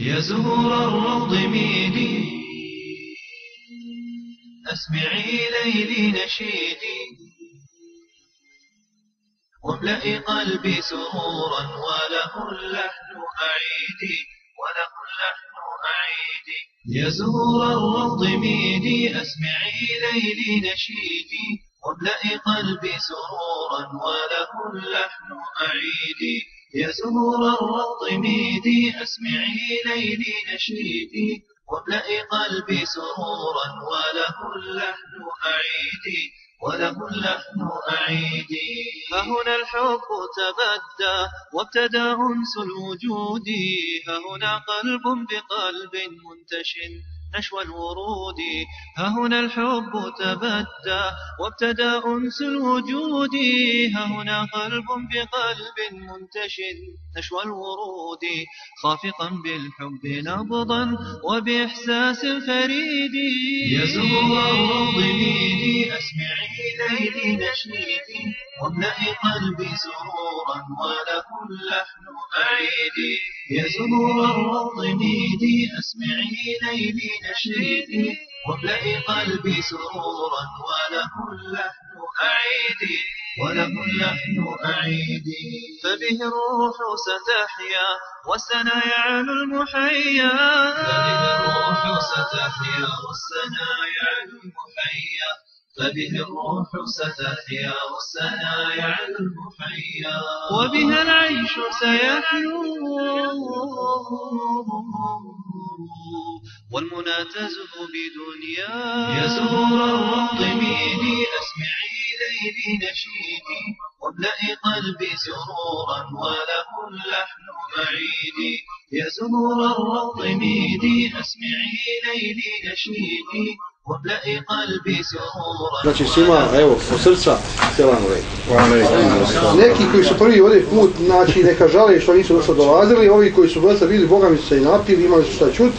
يا زهور الروض ميدي أسمعي ليلي نشيدي. واملئي قلبي سرورا وله اللحن أعيدي. وله اللحن أعيدي. يا زهور الروض ميدي أسمعي ليلي نشيدي. واملئي قلبي سرورا وله اللحن أعيدي. يا زهور الروض ميدي أسمعي ليلي نشيدي واملئي قلبي سرورا وله اللحن أعيدي وله اللحن أعيدي. فهنا الحب تبدى وابتدى أنس الوجود فهنا قلب بقلب منتشن. نشوى الورود ها هنا الحب تبدى وابتدى أنس الوجود. ها هنا قلب بقلب منتشن نشوى الورود خافقا بالحب نبضا وبإحساس فريد يا زهور ميدي أسمعي ليلي نشيدي واملئي قلبي سرورا وله اللحن أعيدي. يا زهور الروض ميدي أسمعي ليلي نشيدي. واملئي قلبي سرورا وله اللحن أعيدي. وله اللحن أعيدي. فبه الروح ستحيا والسنا يعلو المحيا. فبه الروح ستحيا والسنا يعلو المحيا. فبه الروح ستحيا والسنا يعلو المحيا. وبها العيش سيحلو والمنى تزهو بدنيا. يا زهور الروض ميدي أسمعي ليلي نشيدي. واملئي قلبي سرورا وله اللحن معيدي. يا زهور الروض ميدي أسمعي ليلي نشيدي. Znači svima, evo, po srca, selam alejkum. Neki koji su prvi ovdje put, znači neka žale što nisu došlo dolazili, ovi koji su dosta bili, Boga mi su se i napili, imali su šta čut.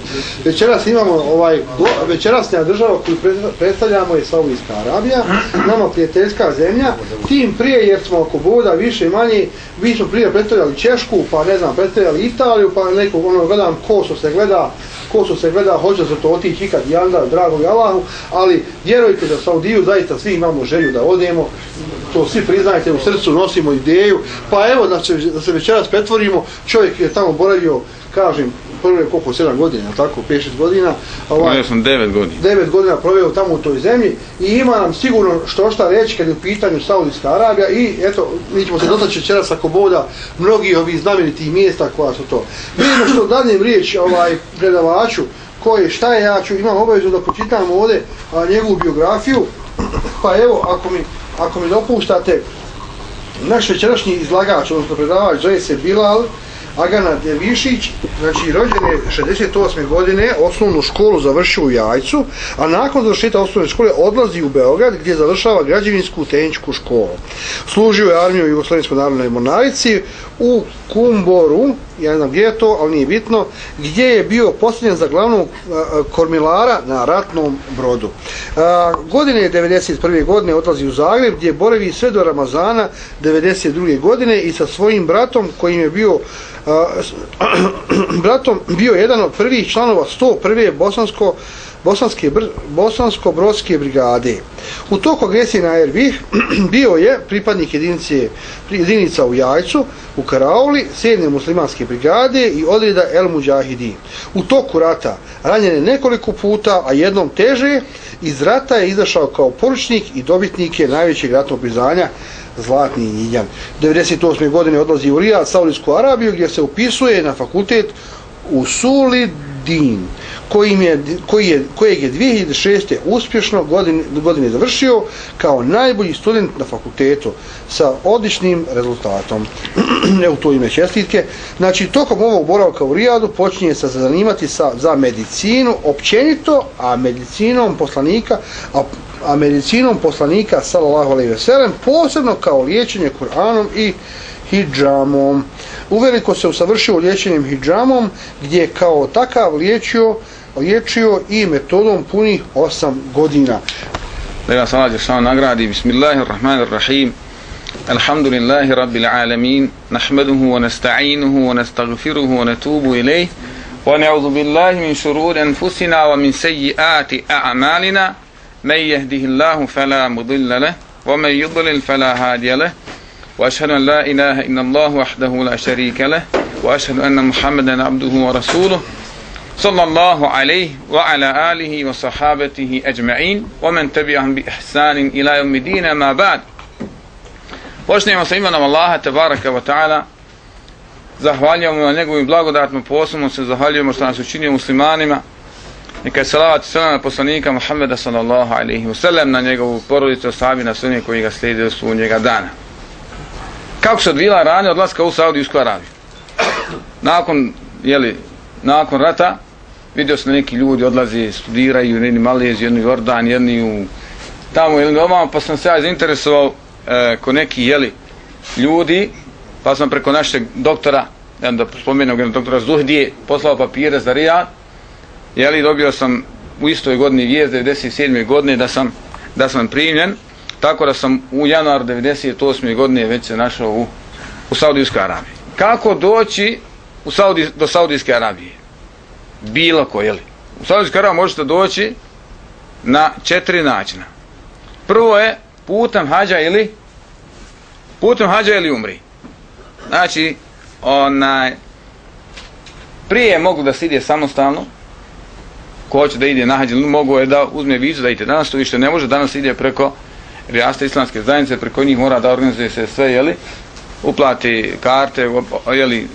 Večeras imamo ovaj, večerasnja država koju predstavljamo je Saudijska Arabija, nama prijateljska zemlja, tim prije jer smo oko boda više i manje, mi smo prije predstavljali Češku, pa ne znam, predstavljali Italiju, pa nekog ono gledam ko su se gleda, ko su se gleda, hoće se to otići ikad, janda, drago Allahu, ali vjerujte da Saudiju zaista svi imamo želju da odemo, to svi priznajte, u srcu nosimo ideju, pa evo da se, da se večeras pretvorimo, čovjek je tamo boravio, kažem, prve koliko, 7 godina, tako, 5-6 godina. Ovaj, ja sam 9 godina. 9 godina proveo tamo u toj zemlji i ima nam sigurno što šta reći kad je u pitanju Saudijska Arabija i eto, mi ćemo se dotaći večeras ako boda mnogi ovih znamenitih mjesta koja su to. Vidimo što dadnem riječ ovaj, predavaču, ko je, šta je, ja ću, imam obavezu da počitam ovdje a, njegovu biografiju, pa evo, ako mi, ako mi dopuštate, naš večerašnji izlagač, odnosno predavač, zove se Bilal, Agana Devišić, znači rođen je 68. godine, osnovnu školu završio u Jajcu, a nakon završeta osnovne škole odlazi u Beograd gdje završava građevinsku tehničku školu. Služio je armiju u Jugoslovenskoj narodnoj monarici u Kumboru, ja ne znam gdje je to, ali nije bitno, gdje je bio posljednjen za glavnog kormilara na ratnom brodu. Godine godine 91. godine odlazi u Zagreb gdje boravi sve do Ramazana 92. godine i sa svojim bratom kojim je bio bratom bio jedan od prvih članova 101. bosansko bosanske bosansko-brodske brigade. U toku agresije na Erbih bio je pripadnik jedinice, jedinica u Jajcu, u Karauli, 7. muslimanske brigade i odreda El Mujahidi. U toku rata ranjen je nekoliko puta, a jednom teže, iz rata je izašao kao poručnik i dobitnik je najvećeg ratnog priznanja Zlatni Njiljan. 98. godine odlazi u Rijad, Saudijsku Arabiju, gdje se upisuje na fakultet u Sulidin kojim je, koji je, kojeg je 2006. uspješno godine, godine završio kao najbolji student na fakultetu sa odličnim rezultatom. Evo to ime čestitke. Znači, tokom ovog boravka u Rijadu počinje se zanimati sa, za medicinu općenito, a medicinom poslanika, a, a medicinom poslanika, sallallahu alaihi veselem, posebno kao liječenje Kur'anom i hijđamom. Uveliko se usavršio liječenjem hijđamom, gdje je kao takav liječio liječio i metodom punih 8 godina. Da ga Allah Đeršanu nagradi. Bismillahirrahmanirrahim. Alhamdulillahi rabbil alamin. Nahmaduhu wa nasta'inuhu wa nastagfiruhu wa natubu ilaih. ونعوذ بالله من شرور أنفسنا ومن سيئات أعمالنا من يهده الله فلا مضل له ومن يضلل فلا هادي له وأشهد أن لا إله إلا الله وحده لا شريك له وأشهد أن محمدا عبده ورسوله صلى الله عليه وعلى آله وصحابته أجمعين ومن تبعهم بإحسان إلى يوم الدين ما بعد Počnemo sa imenom Allaha tabaraka wa ta'ala. Zahvaljujemo na njegovim blagodatnom posebno se zahvaljujemo što nas učinio muslimanima. Neka je salavat i salam na poslanika Muhammeda sallallahu alaihi wa sallam na njegovu porodicu, sahabi na sunje koji ga slijede svu njega dana. Kako se odvila ranje odlaska u Saudijsku Arabiju? Nakon, jeli, nakon rata, vidio se neki ljudi odlaze, studiraju, jedni Maleziju, jedni Jordan, jedni u tamo ili ovamo, pa sam se ja zainteresovao e, ko neki jeli ljudi, pa sam preko našeg doktora, jedan da spomenem jednog doktora Zuhdije, poslao papire za Rijad, jeli dobio sam u istoj godini vijest 97. godine da sam da sam primljen, tako da sam u januar 98. godine već se našao u, u Saudijskoj Arabiji. Kako doći u Saudi, do Saudijske Arabije? Bilo ko, jeli? U Saudijskoj Arabiji možete doći na četiri načina. Prvo je putem hađa ili putem hađa ili umri. Znači, onaj, prije mogu da se ide samostalno, ko hoće da ide na hađ, mogu je da uzme vizu da ide. Danas to više ne može, danas ide preko Rijasta islamske zajednice, preko njih mora da organizuje se sve, jeli, uplati karte, jeli,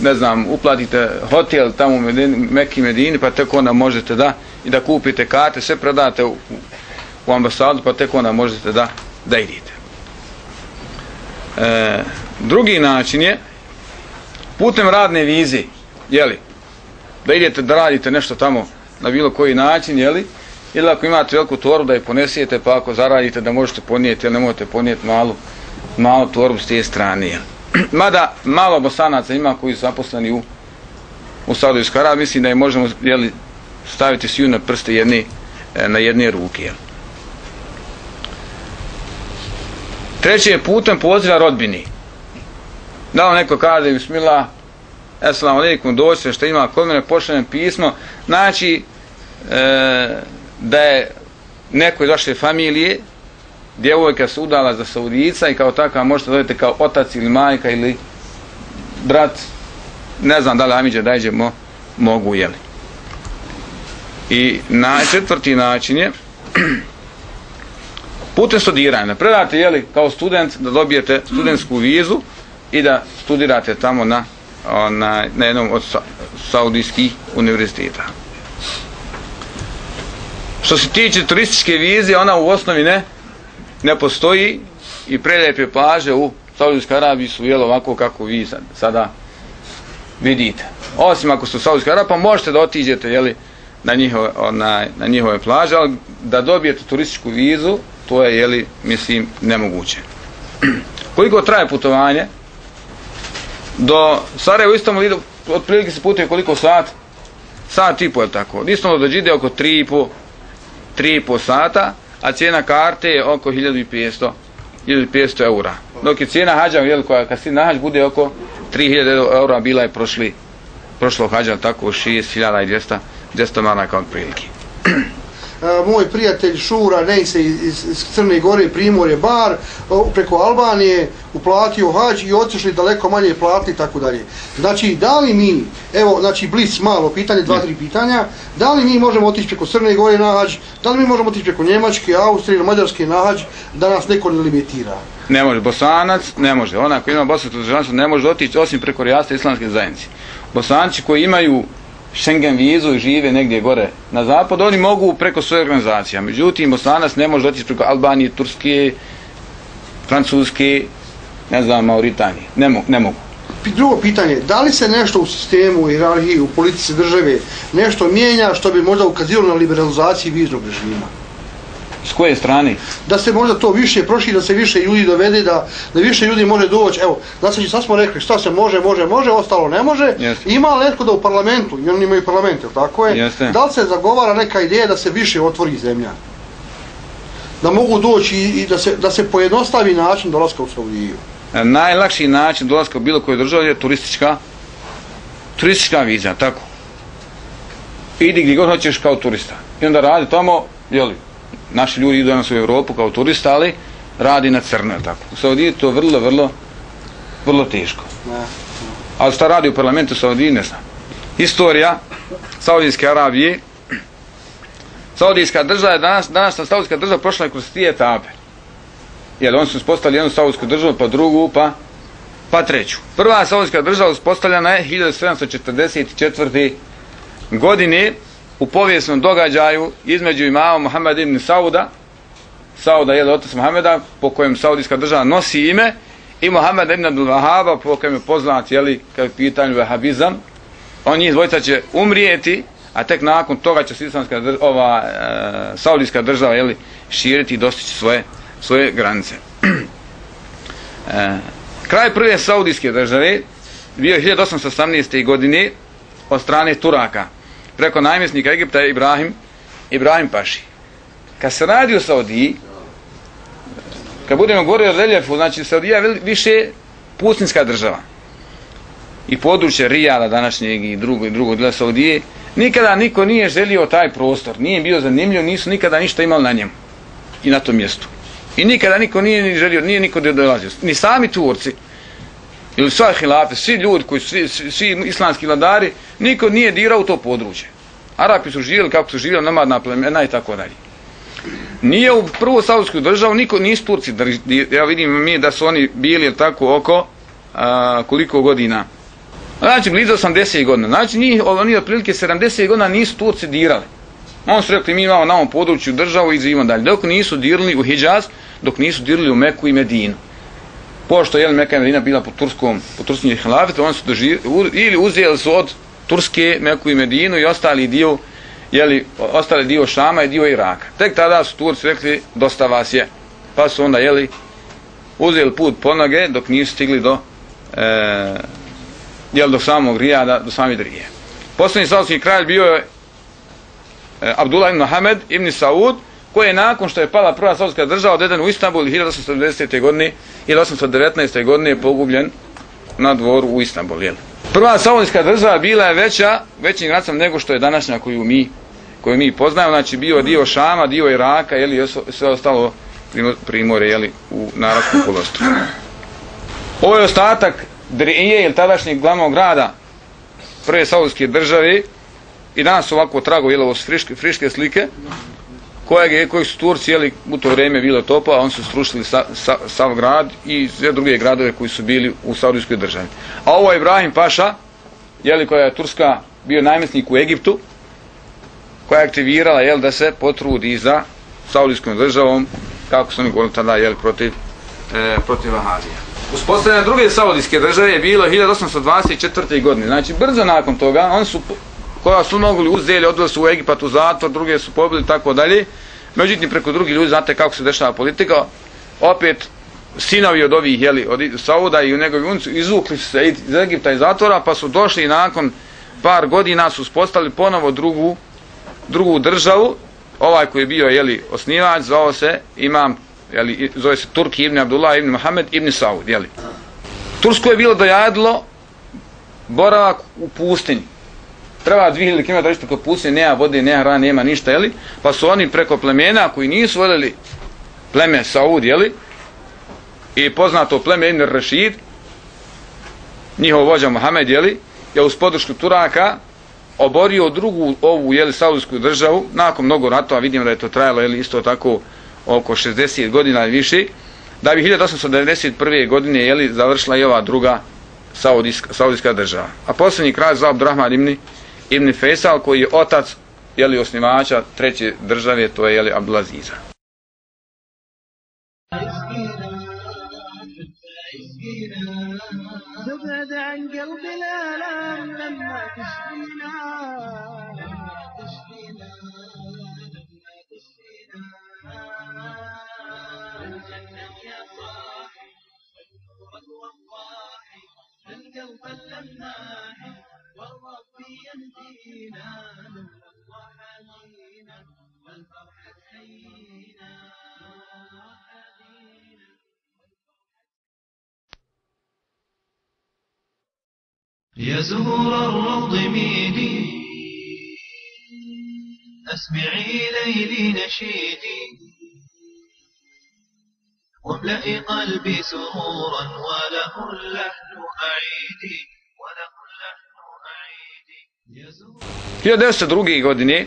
ne znam, uplatite hotel tamo u Medini, Mekki Medini, pa tek onda možete da, i da kupite karte, sve predate u, u ambasadu, pa tek onda možete da, da idite. E, drugi način je putem radne vize, jeli, da idete da radite nešto tamo na bilo koji način, jeli, ili ako imate veliku torbu da je ponesijete, pa ako zaradite da možete ponijeti, ili ne možete ponijeti malu, malu torbu s te strane, jeli. Mada malo bosanaca ima koji su zaposleni u, u Saudijskoj Arabiji, mislim da je možemo jeli, staviti svi na prste jedne, e, na jedne ruke, jeli. Treći je putem poziva rodbini. Da vam neko kaže, bismillah, assalamu alaikum, doći što ima kod mene, pošaljem pismo, znači e, da je neko iz vaše familije, djevojka se udala za Saudijica i kao takva možete dojete kao otac ili majka ili brat, ne znam da li Amidže dajđe mo, mogu, jeli. I na četvrti način je putem studiranja. Predate, jeli, kao student da dobijete studentsku vizu i da studirate tamo na, na, na jednom od sa, saudijskih univerziteta. Što se tiče turističke vize, ona u osnovi ne, ne postoji i prelijepe plaže u Saudijskoj Arabiji su jelo ovako kako vi sad, sada vidite. Osim ako su u Saudijskoj Arabiji, pa možete da otiđete jeli, na, njihove, na, na njihove plaže, ali da dobijete turističku vizu, to je, jeli, mislim, nemoguće. Koliko traje putovanje? Do Sarajeva Istanbul ide, otprilike se putuje koliko sat? Sat i po, je tako. Od Istanbul do Džide oko 3,5 3,5 sata, a cijena karte je oko 1500 1500 eura. Dok je cijena hađa, jel, koja kad si na hađ bude oko 3000 eura, bila je prošli, prošlo hađa tako 6200 200 maraka od prilike moj prijatelj Šura Nejse iz, iz Crne Gore, Primorje, Bar, preko Albanije uplatio hađ i otišli daleko manje plati i tako dalje. Znači, da li mi, evo, znači, blic malo pitanje, dva, tri pitanja, da li mi možemo otići preko Crne Gore na hađ, da li mi možemo otići preko Njemačke, Austrije Mađarske na hađ, da nas neko ne limitira? Ne može, bosanac ne može, ona koji ima bosansko državstvo ne može otići osim preko Rijasta islamske zajednice. Bosanci koji imaju Schengen vizu i žive negdje gore na zapad, oni mogu preko svoje organizacije. Međutim, Bosanac ne može otići preko Albanije, Turske, Francuske, ne znam, Mauritanije. Ne, mo ne mogu. Drugo pitanje, da li se nešto u sistemu, u hierarhiji, u politici države nešto mijenja što bi možda ukazilo na liberalizaciji viznog režima? S koje strane? Da se možda to više prošli, da se više ljudi dovede, da, da više ljudi može doći. Evo, znači sad smo rekli šta se može, može, može, ostalo ne može. Jeste. Ima li netko da u parlamentu, i oni imaju parlament, jel tako je? Jeste. Da li se zagovara neka ideja da se više otvori zemlja? Da mogu doći i, i da, se, da se pojednostavi način dolaska u Saudiju? E, Najlakši način dolaska u bilo koje države je turistička turistička viza, tako. idi gdje god hoćeš kao turista. I onda radi tamo, jeli, naši ljudi idu danas u Evropu kao turista, ali radi na crno, tako. U Saudiji to vrlo, vrlo, vrlo teško. Ali šta radi u parlamentu Saudiji, ne znam. Historija Saudijske Arabije, Saudijska država je danas, danas na Saudijska država prošla je kroz tri etape. Jer oni su uspostavili jednu Saudijsku državu, pa drugu, pa, pa treću. Prva Saudijska država uspostavljena je 1744. godine u povijesnom događaju između imama Muhammed ibn Sauda, Sauda je otac Muhammeda, po kojem Saudijska država nosi ime, i Muhammed ibn Abdul Wahaba, po kojem je poznat, jeli, kao je pitanju vahabizam, on njih dvojica će umrijeti, a tek nakon toga će islamska država, ova e, saudijska država jeli, širiti i dostići svoje, svoje granice. e, kraj prve saudijske države bio je 1818. godine od strane Turaka preko najmjesnika Egipta je Ibrahim Ibrahim Paši. Kad se radi o Saudiji, kad budemo govorili o reljefu, znači Saudija je više pustinska država i područje Rijala današnjeg i drugog, drugog dela Saudije, nikada niko nije želio taj prostor, nije bio zanimljiv, nisu nikada ništa imali na njemu i na tom mjestu. I nikada niko nije ni želio, nije niko dolazio. Ni sami Turci, ili sva hilafe, svi ljudi koji su, svi, svi, svi islamski vladari, niko nije dirao u to područje. Arapi su živjeli kako su živjeli nomadna plemena i tako dalje. Nije u prvu saudijsku državu, niko nisu Turci, ja vidim mi da su oni bili tako oko a, koliko godina. Znači, blizu 80 godina. Znači, njih, oni otprilike 70 godina nisu Turci dirali. On su rekli, mi imamo na ovom području državu i živimo dalje. Dok nisu dirali u Hidžaz, dok nisu dirali u Meku i Medinu. Pošto je Meka i Medina bila po turskom, po turskim hilafetu, oni su doživili, ili uzeli su od Turske, Meku i Medinu i ostali dio, jeli, ostali dio Šama i dio Iraka. Tek tada su Turci rekli, dosta vas je. Pa su onda, jeli, uzeli put ponoge dok nisu stigli do, e, jel, do samog Rijada, do sami Drije. Posljednji saudski kralj bio je e, Abdullah ibn Mohamed ibn Saud, koje je nakon što je pala prva saudska država odveden u Istanbul 1890. godine i 1819. godine je pogubljen na dvoru u Istanbul. Jel? Prva saudijska država bila je veća, većim gracom nego što je današnja koju mi koju mi poznajemo, znači bio dio Šama, dio Iraka, jeli, sve ostalo primore, jeli, u Narabskom polostru. Ovo je ostatak Drije, ili tadašnjeg glavnog grada prve saudijske države, i danas ovako trago, jel, ovo friške, friške slike, kojeg je, koji su Turci, jeli, u to vrijeme bilo topa, a on su strušili sa, sa, sav grad i sve druge gradove koji su bili u saudijskoj državi. A ovo je Ibrahim Paša, jeli, koja je Turska bio najmestnik u Egiptu, koja je aktivirala, jel, da se potrudi za saudijskom državom, kako su oni govorili tada, jel, protiv, e, protiv Ahazija. Uspostavljena druge saudijske države je bilo 1824. godine. Znači, brzo nakon toga, oni su, koja su mogli uzeli, odveli su u Egipat u zatvor, druge su pobili, tako dalje. Međutim, preko drugih ljudi, znate kako se dešava politika, opet sinovi od ovih, jeli, od Sauda i u njegovi unicu, izvukli su se iz Egipta iz zatvora, pa su došli i nakon par godina su uspostavili ponovo drugu, drugu državu, ovaj koji je bio, jeli, osnivač, zvao se Imam jeli, zove se Turki ibn Abdullah ibn Muhammed ibn Saud, jeli. Tursko je bilo dojadilo boravak u pustinji. Treba 2000 km isto kao pustinje, nema vode, nema hrane, nema ništa, jeli. Pa su oni preko plemena koji nisu voljeli pleme Saud, jeli. I poznato pleme Ibn Rashid, njihov vođa Muhammed, jeli, je uz podršku Turaka oborio drugu ovu, jeli, saudijsku državu, nakon mnogo ratova, vidimo da je to trajalo, jeli, isto tako, oko 60 godina i više, da bi 1891. godine jeli, završila i ova druga saudijska, saudijska država. A posljednji kraj za Abdurrahman ibn, ibn Faisal, koji je otac jeli, osnivača treće države, to je jeli, Abdulaziza. تبعد عن قلب الآلام لما تشفينا القلب اللماح يهدينا نلقى حنينا والفرح تحيينا يا زهور الروض ميدي أسمعي ليلي نشيدي. واملئي قلبي سرورا وله اللحن أعيدي. 1902. godine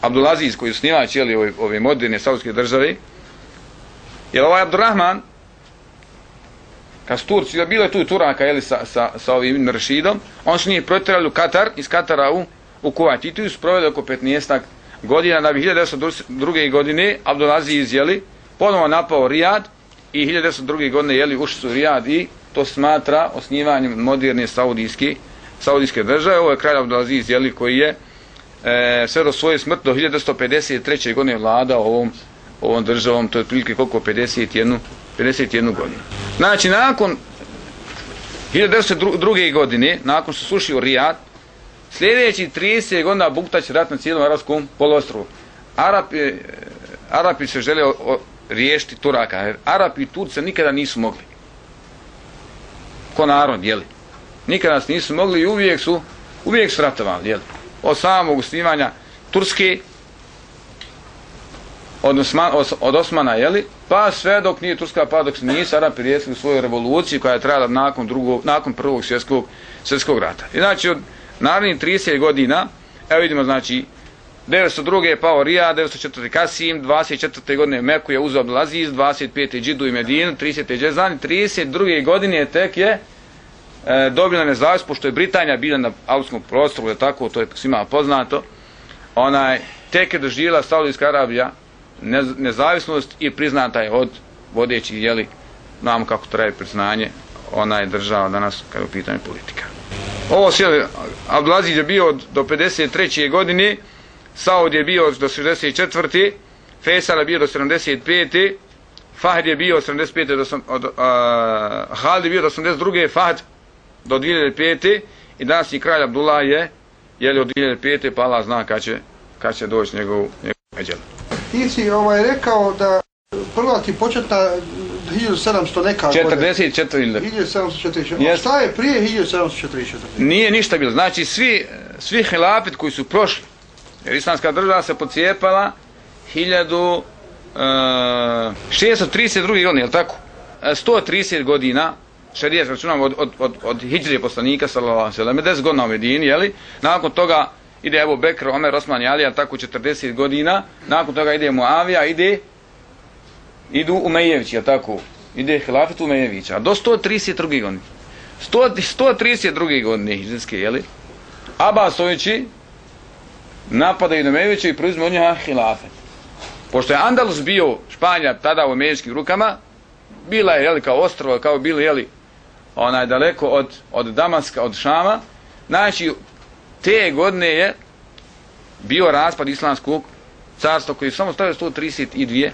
Abdulaziz koji je snimač jeli, ove, ove moderne saudske države je ovaj Abdurrahman kad su Turci, bilo je tu i Turaka jeli, sa, sa, sa ovim Rashidom on su njih protirali u Katar iz Katara u, u Kuwait i tu su proveli oko 15 godina da bi 1902. godine Abdulaziz jeli, ponovo napao Rijad i 1902. godine jeli, ušli su Rijad i to smatra osnivanjem moderne saudijske saudijske države. Ovo je kralj Abdulaziz jeli, koji je e, sve do svoje smrti do 1953. godine vlada ovom, ovom državom, to je otprilike koliko 51, 51 godinu. Znači, nakon 1902. godine, nakon što sušio Rijad, sljedeći 30 godina buktać rat na cijelom arabskom polostrovu. E, Arapi, Arapi se žele o, o, riješiti Turaka, jer Arapi i Turce nikada nisu mogli. Ko narod, jeli? Nikad nas nisu mogli i uvijek su, uvijek su ratovali, jel? od samog usnivanja Turske od, Osman, od Osmana, jeli? pa sve dok nije Turska, pa dok se Arapi riješili u svoju revoluciju koja je trajala nakon, drugog, nakon prvog svjetskog, svjetskog rata. I znači od narednih 30 godina, evo vidimo znači 902. je pao Rija, 904. Kasim, 24. godine Meku je uzeo Abdelaziz, 25. Džidu i Medinu, 30. Džezan, 32. godine tek je e, dobila nezavisnost, pošto je Britanija bila na autskom prostoru, je tako, to je svima poznato, onaj, tek je doživjela Saudijska Arabija ne, nezavisnost i priznata je od vodećih, jeli, znamo kako traje priznanje, ona je država danas kada je u pitanju politika. Ovo sve, Abdulaziz je bio do 53. godine, Saud je bio do 64. Fesal je bio do 75. Fahd je bio od 75. do, od, uh, Halid je bio do 82. Fahd do 2005. i danas i kralj Abdullah je je li od 2005. pa Allah zna kad će, kad će doći njegov, njegov međel. Ti si ovaj, rekao da prva ti početna 1700 neka 44 ili 1744. Yes. Šta je prije 1744? Nije ništa bilo. Znači svi, svi hilafet koji su prošli, jer islamska država se pocijepala 1000 Uh, 632. godine, je li tako? 130 godina šarijet računamo od, od, od, od hijđrije poslanika, sallallahu alaihi sallam, 10 godina u Medini, jeli? Nakon toga ide Ebu Bekr, Omer, Osman i Alija, tako 40 godina. Nakon toga ide Muavija, ide idu Umejevići, je tako? Ide Hilafet Umejevića. Do 132. godine. 100, 132. godine hijđarske, jeli? Abasovići napadaju Umejevića i proizme od njega Hilafet. Pošto je Andalus bio Španja tada u Umejevićkim rukama, bila je jeli, kao ostrova, kao bili jeli, onaj daleko od, od Damaska, od Šama. Znači, te godine je bio raspad islamskog carstva koji je samo stavio 132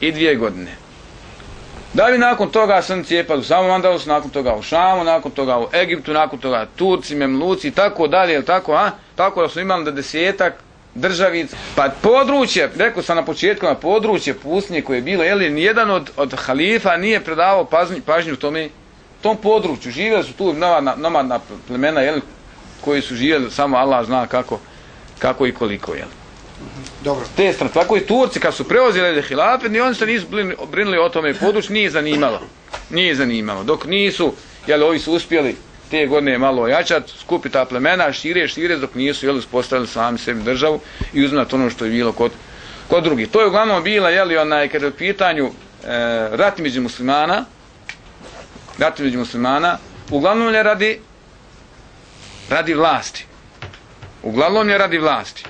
i dvije godine. Da bi nakon toga sam cijepali u samom Andalusu, nakon toga u Šamu, nakon toga u Egiptu, nakon toga Turci, Memluci, tako dalje, tako, a? tako da smo imali da desetak državica. Pa područje, rekao sam na početku, na područje pustinje koje je bilo, jel, nijedan od, od halifa nije predavao pažnju, pažnju tome tom području živjeli su tu nomadna, nomadna plemena jel, koji su živjeli samo Allah zna kako, kako i koliko jel. Dobro. Te strane, tako i Turci kad su preuzeli hilafet, ni oni se nisu brinuli o tome području, nije zanimalo. Nije zanimalo. Dok nisu, jel, ovi su uspjeli te godine malo ojačat, skupi ta plemena, šire, šire, dok nisu, jel, uspostavili sami sebi državu i uzmati ono što je bilo kod, kod drugih. To je uglavnom bila, jel, onaj, kada je u pitanju e, rat među muslimana, rat među muslimana, uglavnom je radi radi vlasti. Uglavnom je radi vlasti.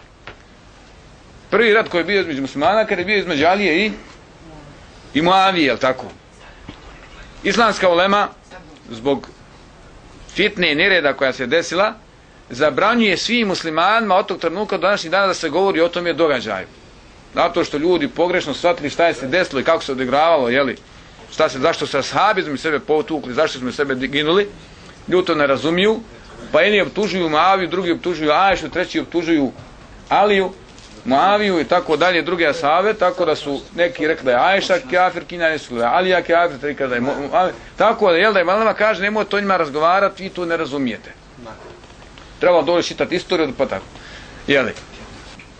Prvi rat koji je bio između muslimana, kada je bio između Alije i i Muavije, jel tako? Islamska ulema, zbog fitne i nereda koja se desila, zabranjuje svim muslimanima od tog trenutka do današnjih dana da se govori o tom je događaju. Zato što ljudi pogrešno shvatili šta je se desilo i kako se odigravalo, jeli, šta se, zašto se ashabi smo sebe potukli, zašto smo sebe ginuli, ljudi to ne razumiju, pa jedni optužuju Moaviju, drugi optužuju Ajšu, treći optužuju Aliju, Moaviju i tako dalje, druge ashabe, tako da su neki rekli da je Ajša kafir, kinjani su da je Alija kafir, rekli da je Moaviju, tako da, jel da je Malama kaže, nemoj to njima razgovarati, vi to ne razumijete. Treba doći čitati istoriju, pa tako. Jeli?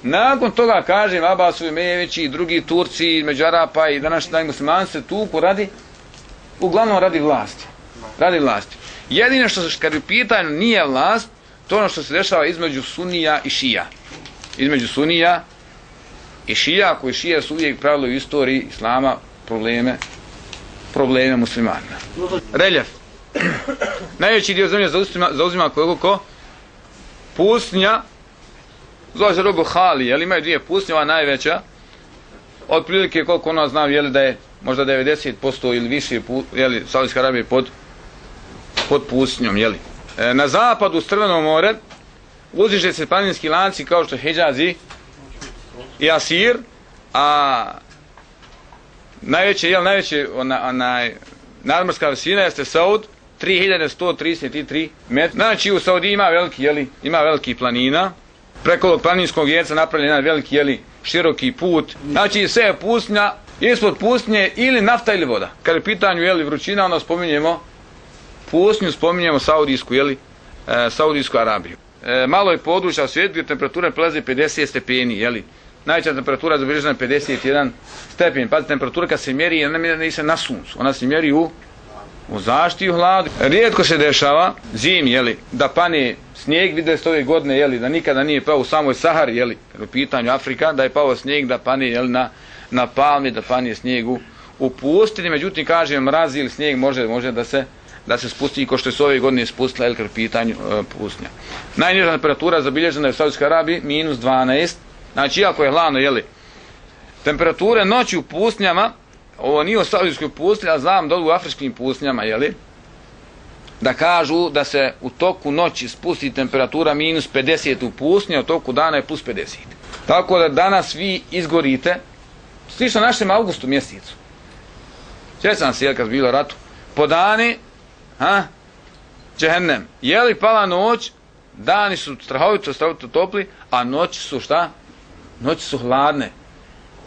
Nakon toga, kažem, Abasovi Mejevići i drugi Turci, među Arapa i današnji musliman se tuku radi, uglavnom radi vlasti. Radi vlasti. Jedino što se, kad je pitanju nije vlast, to ono što se dešava između Sunija i Šija. Između Sunija i Šija, koji Šija su uvijek pravili u istoriji Islama probleme, probleme muslimana. Reljef. Najveći dio zemlje zauzima, zauzima koliko? Pustinja, zove se robu Hali, jel imaju dvije pustinje, ova najveća, otprilike koliko ona znam, jel da je možda 90% ili više, jel, Saudijska Arabija pod, pod pustinjom, jel. E, na zapadu, Strveno more, uziže se planinski lanci kao što je Heđazi i Asir, a najveće, jel, najveće, ona, onaj, nadmorska visina jeste Saud, 3133 metra. Znači u Saudi ima veliki, jeli, ima veliki planina. Preko planinskog jeca napravljen jedan veliki, jeli, široki put. Znači sve je pustinja, ispod pustinje ili nafta ili voda. Kad je pitanju, jeli, vrućina, onda spominjemo pustinju, spominjemo Saudijsku, jeli, e, Saudijsku Arabiju. E, malo je područja u svijetu gdje temperatura prelazi 50 stepeni, jeli. Najveća temperatura je zabilježena 51 stepen. Pa temperatura kad se mjeri, ona ne se na suncu, ona se mjeri u u zašti i u hladu. Rijetko se dešava zim, jeli, da pane snijeg, vidjeli ste ove godine, jeli, da nikada nije pao u samoj Sahari, jeli, u pitanju Afrika, da je pao snijeg, da pane, jeli, na, na palmi, da pane snijeg u, u pustini, međutim, kažem, mraz ili snijeg može, može da se da se spusti ko što je s ove godine spustila jel, u pitanju e, pustinja. Najniža temperatura zabilježena je u Saudijskoj Arabiji, minus 12, znači, iako je hladno, jeli, temperature noći u pustinjama, ovo nije u Saudijskoj pustinji, a znam dolu u afričkim pustinjama, jeli? Da kažu da se u toku noći spusti temperatura minus 50 u pustinji, a u toku dana je plus 50. Tako da danas vi izgorite, slično našem augustu mjesecu. Sjećam se, jel, kad bilo ratu, po dani, ha, džehennem, jeli pala noć, dani su strahovito, strahovito topli, a noći su šta? Noći su hladne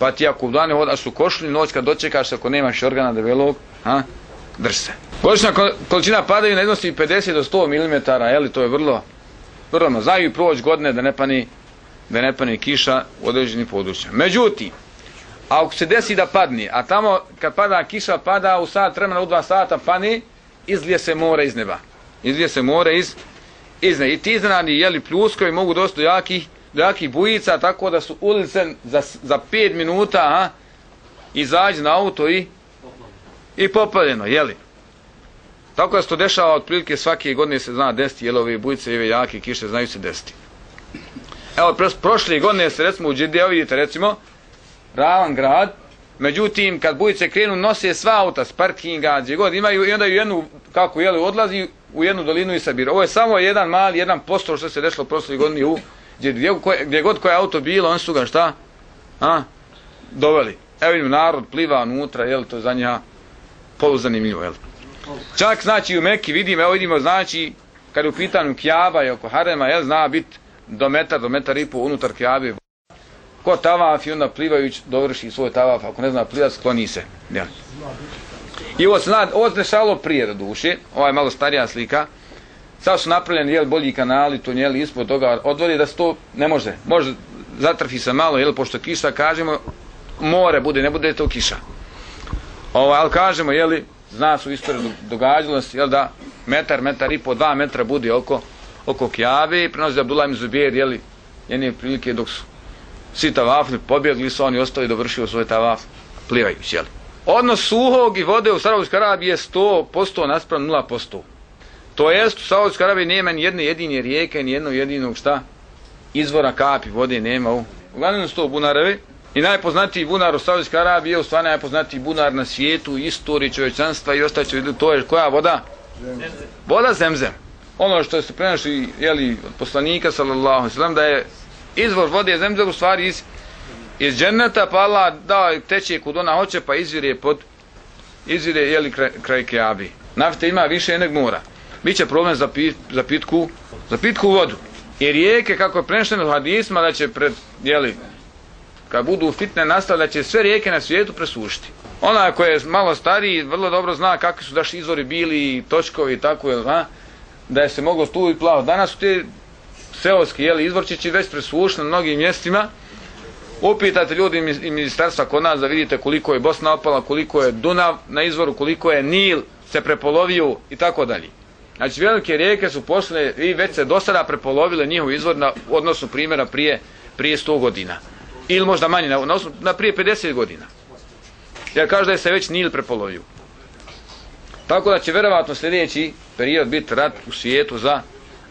pa ti ako u dane hodaš u košulju, noć kad dočekaš ako nemaš organa debelog, ha, drse. Godišnja količina padaju na jednosti 50 do 100 mm, jeli, to je vrlo, vrlo, ono, znaju i godine da ne pani, da ne pani kiša u određenim područjima. Međutim, ako se desi da padne, a tamo kad pada kiša, pada u sat vremena, u dva sata pani, izlije se more iz neba. Izlije se more iz, iz neba. I ti iznenadni, jeli, pljuskovi mogu dosta do jakih, jakih bujica, tako da su ulice za, za 5 minuta a, izađe na auto i i popaljeno, jeli? Tako da se to dešava otprilike svake godine se zna desiti, jel ove bujice i ove jake kiše znaju se desiti. Evo, prošle godine se recimo u Džideo vidite recimo ravan grad, međutim kad bujice krenu nose sva auta s parkinga, gdje god imaju i onda ju jednu, kako jeli, odlazi u jednu dolinu i sabira. Ovo je samo jedan mali, jedan postol što se dešlo prošle godine u gdje, gdje, gdje god koje auto bilo, on su ga šta? A? Doveli. Evo vidim, narod pliva unutra, jel, to za nja poluzanimljivo, jel? Čak, znači, u Meki vidim, evo vidimo, znači, kad je u pitanju Kjaba i oko Harema, jel, zna bit do metar, do metar i po unutar Kjabe. Ko tavaf i onda plivajući dovrši svoj tavaf, ako ne zna plivat, skloni se, jel? I ovo se zna, ovo se dešalo prije do duše, ova je malo starija slika, sad su napravljeni jel, bolji kanali, to njeli ispod toga odvodi da se to ne može. Može zatrfi se malo, jel, pošto kiša, kažemo, more bude, ne bude to kiša. Ovaj, Ovo, ali kažemo, jeli, zna su istoriju događalo se, jel, da metar, metar i po, dva metra bude oko, oko Kjave i prenosi da Abdullah Mizubir, jeli, jedne prilike dok su svi tavafli pobjegli su, oni ostali dovršio svoj tavaf plivajući, jeli. Odnos suhog i vode u Saravojskoj Arabiji je 100% naspram 0%. To jest u Saudijskoj Arabiji nema ni jedne jedine rijeke, ni jednog jedinog šta? Izvora kapi vode nema u. Uglavnom su to bunarevi. I najpoznatiji bunar u Saudijskoj Arabiji je u stvari najpoznatiji bunar na svijetu, istoriji čovječanstva i ostaće to je koja voda? Zemzem. Voda zemzem. Ono što se prenoši jeli, od poslanika sallallahu sallam da je izvor vode zemzem u stvari iz, iz dženeta pa Allah da teče kud ona hoće pa izvire pod izvire jeli kraj, kraj Kiabi. Nafte ima više nego mora bit će problem za, pit, za pitku za pitku vodu. I rijeke, kako je prenešteno u hadisma, da će pred, jeli, kad budu fitne nastale, da će sve rijeke na svijetu presušiti. Ona koja je malo stariji, vrlo dobro zna kakvi su daš izvori bili, točkovi i tako, jel, zna, da je se moglo tu i plavo. Danas su ti seoski jeli, izvorčići već presušni na mnogim mjestima, Upitajte ljudi i ministarstva kod nas da vidite koliko je Bosna opala, koliko je Dunav na izvoru, koliko je Nil se prepolovio i tako dalje. Znači velike rijeke su pošle i već se do sada prepolovile njihov izvor na odnosu primjera prije, prije 100 godina. Ili možda manje, na, na, na prije 50 godina. Jer kaže da je se već Nil prepolovio. Tako da će verovatno sljedeći period biti rat u svijetu za,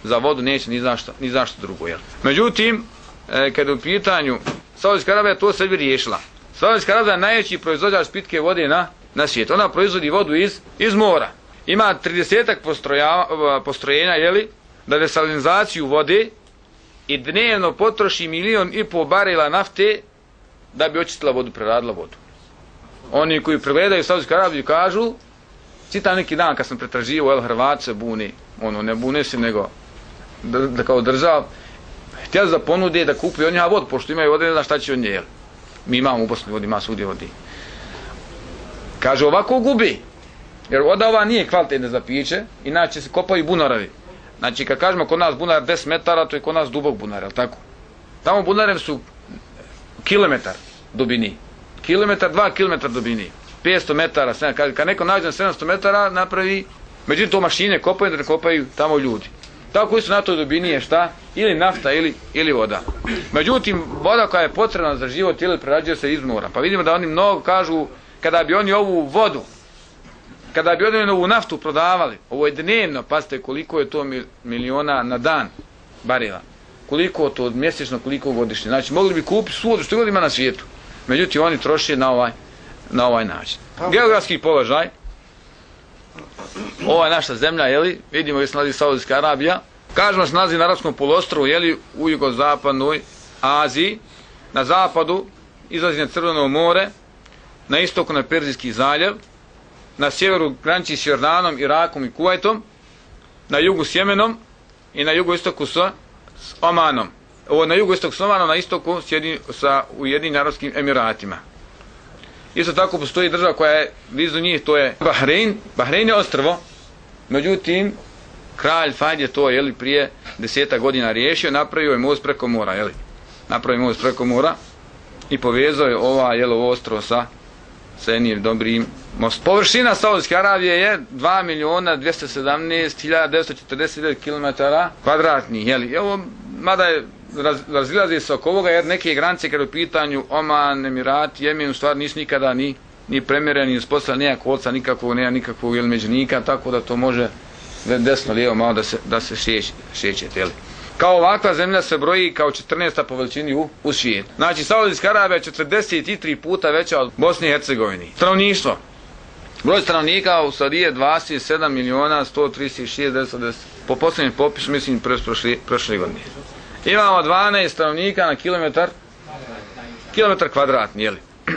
za vodu, neće ni zašto, ni zašto drugo. Jel? Međutim, e, kada u pitanju Saudijska Arabija to sebi riješila. Saudijska Arabija je najveći proizvođač pitke vode na, na svijetu. Ona proizvodi vodu iz, iz mora. Ima 30 eh, postrojenja, jeli, da desalinizaciju vode i dnevno potroši milion i pol barela nafte da bi očistila vodu, preradila vodu. Oni koji pregledaju Saudijsku Arabiju kažu, citam neki dan kad sam pretraživo, el Hrvat se buni, ono ne bune se nego da, da kao držav, htjeli da ponude da kupi od njega vodu, pošto imaju vode, ne znam šta će od nje. Mi imamo u Bosni vodi, ima svudi vodi. Kaže, ovako gubi. Jer voda ova nije kvalitetna za piće, inače se kopaju bunaravi. Znači, kad kažemo kod nas bunar 10 metara, to je kod nas dubog bunar, jel tako? Tamo bunarem su kilometar dubini. Kilometar, dva kilometra dubini. 500 metara, 7, kad, kad neko nađe 700 metara, napravi, međutim to mašine kopaju, da ne kopaju tamo ljudi. Tako koji su na toj dubini je šta? Ili nafta ili, ili voda. Međutim, voda koja je potrebna za život ili prerađuje se iz mora. Pa vidimo da oni mnogo kažu, kada bi oni ovu vodu, kada bi oni ovu naftu prodavali, ovo je dnevno, pazite koliko je to miliona na dan barila. Koliko to mjesečno, koliko godišnje. Znači, mogli bi kupiti svu što god ima na svijetu. Međutim, oni troše na ovaj, na ovaj način. Geografski položaj, ova je naša zemlja, jeli, vidimo gdje se nalazi Saudijska Arabija, kažemo se nalazi na Arabskom polostrovu, jeli, u jugozapadnoj Aziji, na zapadu izlazi na Crveno more, na istoku na Perzijski zaljev, na sjeveru graniči s Jordanom, Irakom i Kuvajtom, na jugu s Jemenom i na jugu istoku sa s Omanom. Ovo na jugu istoku s Omanom, na istoku s, jedin, sa Ujedinim Arabskim Emiratima. Isto tako postoji država koja je blizu njih, to je Bahrein. Bahrein je ostrvo, međutim, kralj Fad je to jeli, prije deseta godina riješio, napravio je most preko mora, jeli. napravio je most preko mora i povezao je ova jelo ostrvo sa sa jednim dobrim most. Površina Saudijske Arabije je 2 miliona 217.940 km kvadratnih, jeli. Evo, mada je raz, razilazi se oko ovoga jer neke granice kada u pitanju Oman, Emirat, Jemen u stvari nisu nikada ni, ni premjereni, ni uspostavili nijak oca, nikakvog, nema nikakvog ili međunika, tako da to može desno lijevo malo da se, da se šeć, šećete. jeli? Kao ovakva zemlja se broji kao 14. po veličini u, u svijetu. Znači, Saudijska Arabija je 43 puta veća od Bosne i Hercegovine. Stanovništvo. Broj stanovnika u Saudiji je 27 miliona 136 910. Po posljednjem popisu, mislim, prošle, prošle godine imamo 12 stanovnika na kilometar kilometar kvadratni, jeli?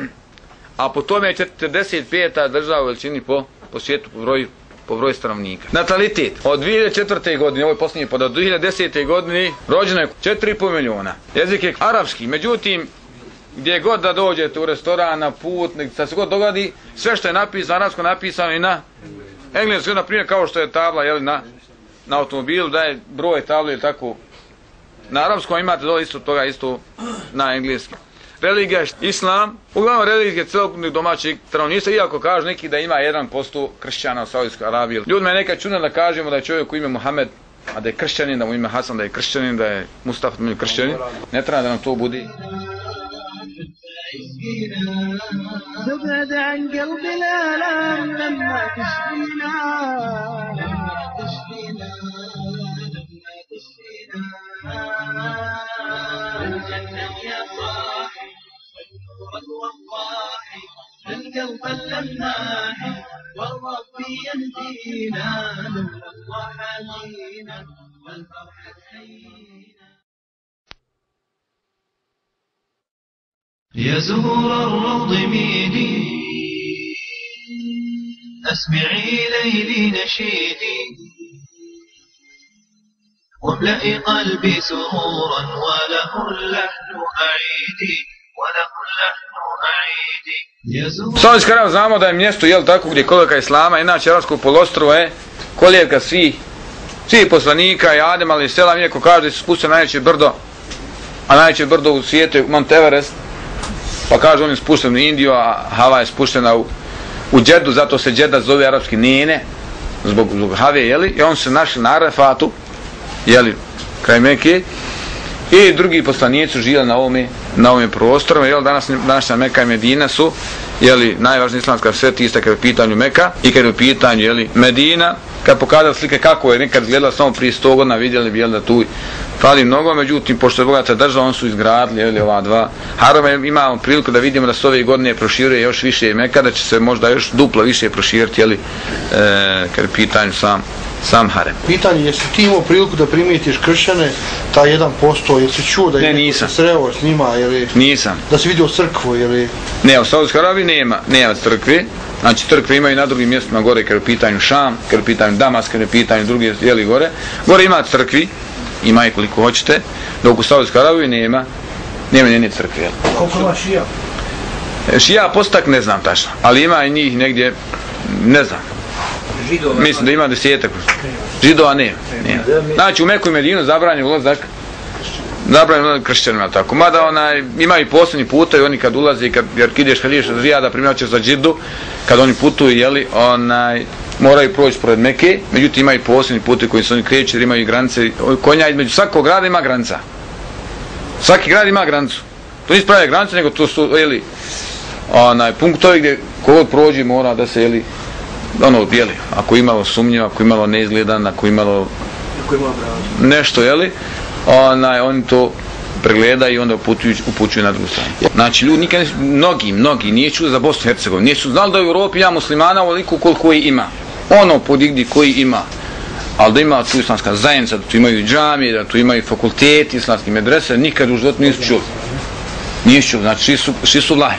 A po tome je 45. država u veličini po, po svijetu po broju, po broju stanovnika. Natalitet. Od 2004. godine, ovo je posljednji pod, od 2010. godine rođeno je 4,5 miliona. Jezik je arapski, međutim, gdje god da dođete u restoran, na put, da se god dogodi, sve što je napisano, arapsko napisano i na engleskom, na primjer, kao što je tabla, jeli, na, na automobilu, da je broj table ili tako Na arapskom imate do isto toga isto na engleskom Religija je islam, uglavnom religija celokupnih domaćih stanovništva, iako kažu neki da ima 1% kršćana u Saudijskoj Arabiji. Ljudi me neka čuna da kažemo da je čovjek koji ime Muhammed, a da je kršćanin, da mu ime Hasan, da je kršćanin, da je Mustafa, da je kršćanin. Ne treba da nam to budi. تبعد عن قلبي الآلام لما تشفينا تشفينا الجنة يا صاحي الوضاح القلب اللماح والرب الله والفرحة تحيينا يا زهور الروض ميدي أسمعي ليلي نشيدي. واملئ قلبي سرورا وله اللحن أعيدي. Saudijska Arabija znamo da je mjesto jel tako gdje kolijevka Islama, inače Arabsko polostrovo je kolijevka svih svih poslanika i Adem, ali selam iako kaže da se spustio najveće brdo, a najveće brdo u svijetu je Mount Everest, Pa kaže on je spušten u Indiju, a Hava je spuštena u, u Džedu, zato se Džeda zove arapski Nene, zbog, zbog Have, jeli, i on se našli na Arafatu, jeli, kraj Mekije, i drugi poslanici su živjeli na ovome, na ovome prostoru, jel, danas, današnja Meka i Medina su, jeli, najvažnija islamska svetista kada je u pitanju Meka i kada je u pitanju, jeli, Medina, kad pokazali slike kako je nekad gledala samo prije 100 godina, vidjeli bi, jel, da tu fali mnogo, međutim, pošto je bogata država, on su izgradili, jeli, ova dva harama, imamo priliku da vidimo da se ove godine proširuje još više Meka, da će se možda još duplo više proširiti, jeli, e, kada je u pitanju sam, sam harem. Pitanje, jesi ti imao priliku da primijetiš kršćane, ta 1%, jesi čuo da Ne, je neko nisam. se sreo s njima, ili Nisam. da si vidio crkvu, ili Ne, u Saudijskoj Arabiji nema, nema crkve. Znači crkve imaju na drugim mjestima gore kad je pitanju Šam, kad je pitanju Damas, kad je pitanju drugi jeli gore. Gore ima crkvi, ima i koliko hoćete, dok u Saudijskoj Arabiji nema, nema njene crkve. jel. koliko ima šija? E, Šija postak ne znam tačno, ali ima i njih negdje, ne znam, Židova. mislim da ima desetak. Židova ne. ne. Znači u Meku i Medinu zabranjen ulazak zabranjen ulazak kršćanima tako. Mada onaj, ima i posljednji puta i oni kad ulaze, kad, jer ideš, kad ideš od Rijada, primjer ćeš za džidu, kad oni putuju, jeli, onaj, moraju proći pored Meke, međutim ima i posljednji puta koji se oni kreću, jer imaju i granice, konja između svakog grada ima granica. Svaki grad ima granicu. To nisu prave granice, nego to su, jeli, onaj, punktovi gdje kogod prođe mora da se, jeli, ono, jeli, ako je imalo sumnje, ako je imalo neizgledan, ako je imalo Koji ima bravo. nešto, jeli, onaj, oni to pregledaju i onda upućuju, upućuju na drugu stranu. Znači, ljudi nikad, nisu- mnogi, mnogi, nije čuo za Bosnu i Hercegovinu, nije čuo, znali da u Europi ima muslimana ovoliko koliko i ima. Ono podigdi koji ima. Ali da ima tu islamska zajednica, da tu imaju džamije, da tu imaju fakulteti, islamski medrese, nikad u životu nisu čuli. Nisu čuli, znači, svi su, svi su lahi.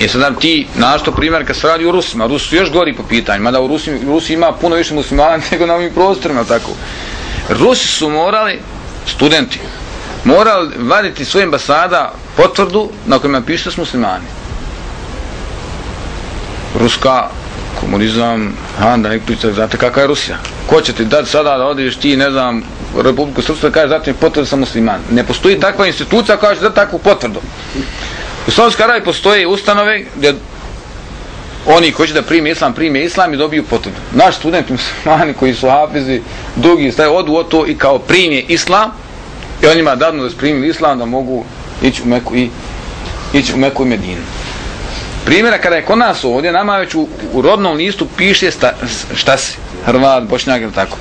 I sad nam ti, naš to primjer kad se radi u Rusima, Rusi su još gori po pitanju, mada u Rusi, u Rusi ima puno više muslimana nego na ovim prostorima, tako. Rusi su morali, studenti, morali vaditi svoje ambasada potvrdu na kojima piše da su muslimani. Ruska, komunizam, han, da priča, znate kakva je Rusija. Ko će ti dati sada da odeš ti, ne znam, u Republiku Srpsku kaže, kažeš dati mi potvrdu da sam musliman. Ne postoji takva institucija koja će dati takvu potvrdu. U Saudijskoj Arabiji postoje ustanove gdje oni koji će da prime islam, prime islam i dobiju potvrdu. Naš studenti muslimani koji su hafizi, dugi, staje, odu o to i kao primje islam i on njima dadnu da su primili islam da mogu ići u Meku i ići u Meku i Medinu. Primjera kada je kod nas ovdje, nama već u, u rodnom listu piše sta, šta si, Hrvat, Bošnjak ili tako.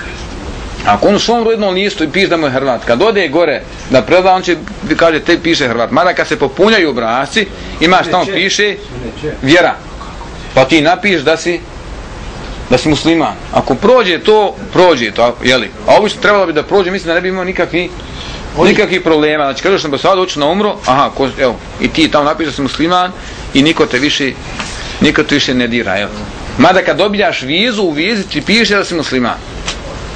Ako on u svom rodnom listu i piše da mu je Hrvat, kad ode gore da preda, on će kaže te piše Hrvat. Mada kad se popunjaju obrazci, imaš tamo piše vjera. Pa ti napiš da si da si musliman. Ako prođe to, prođe to, jeli? A obično trebalo bi da prođe, mislim da ne bi imao nikakvi nikakvih problema. Znači, kažeš na ambasadu, hoću na umro, aha, ko, evo, i ti tamo napiš da si musliman i niko te više, niko te više ne dira, evo. Mada kad dobijaš vizu, u vizi ti piše da si musliman.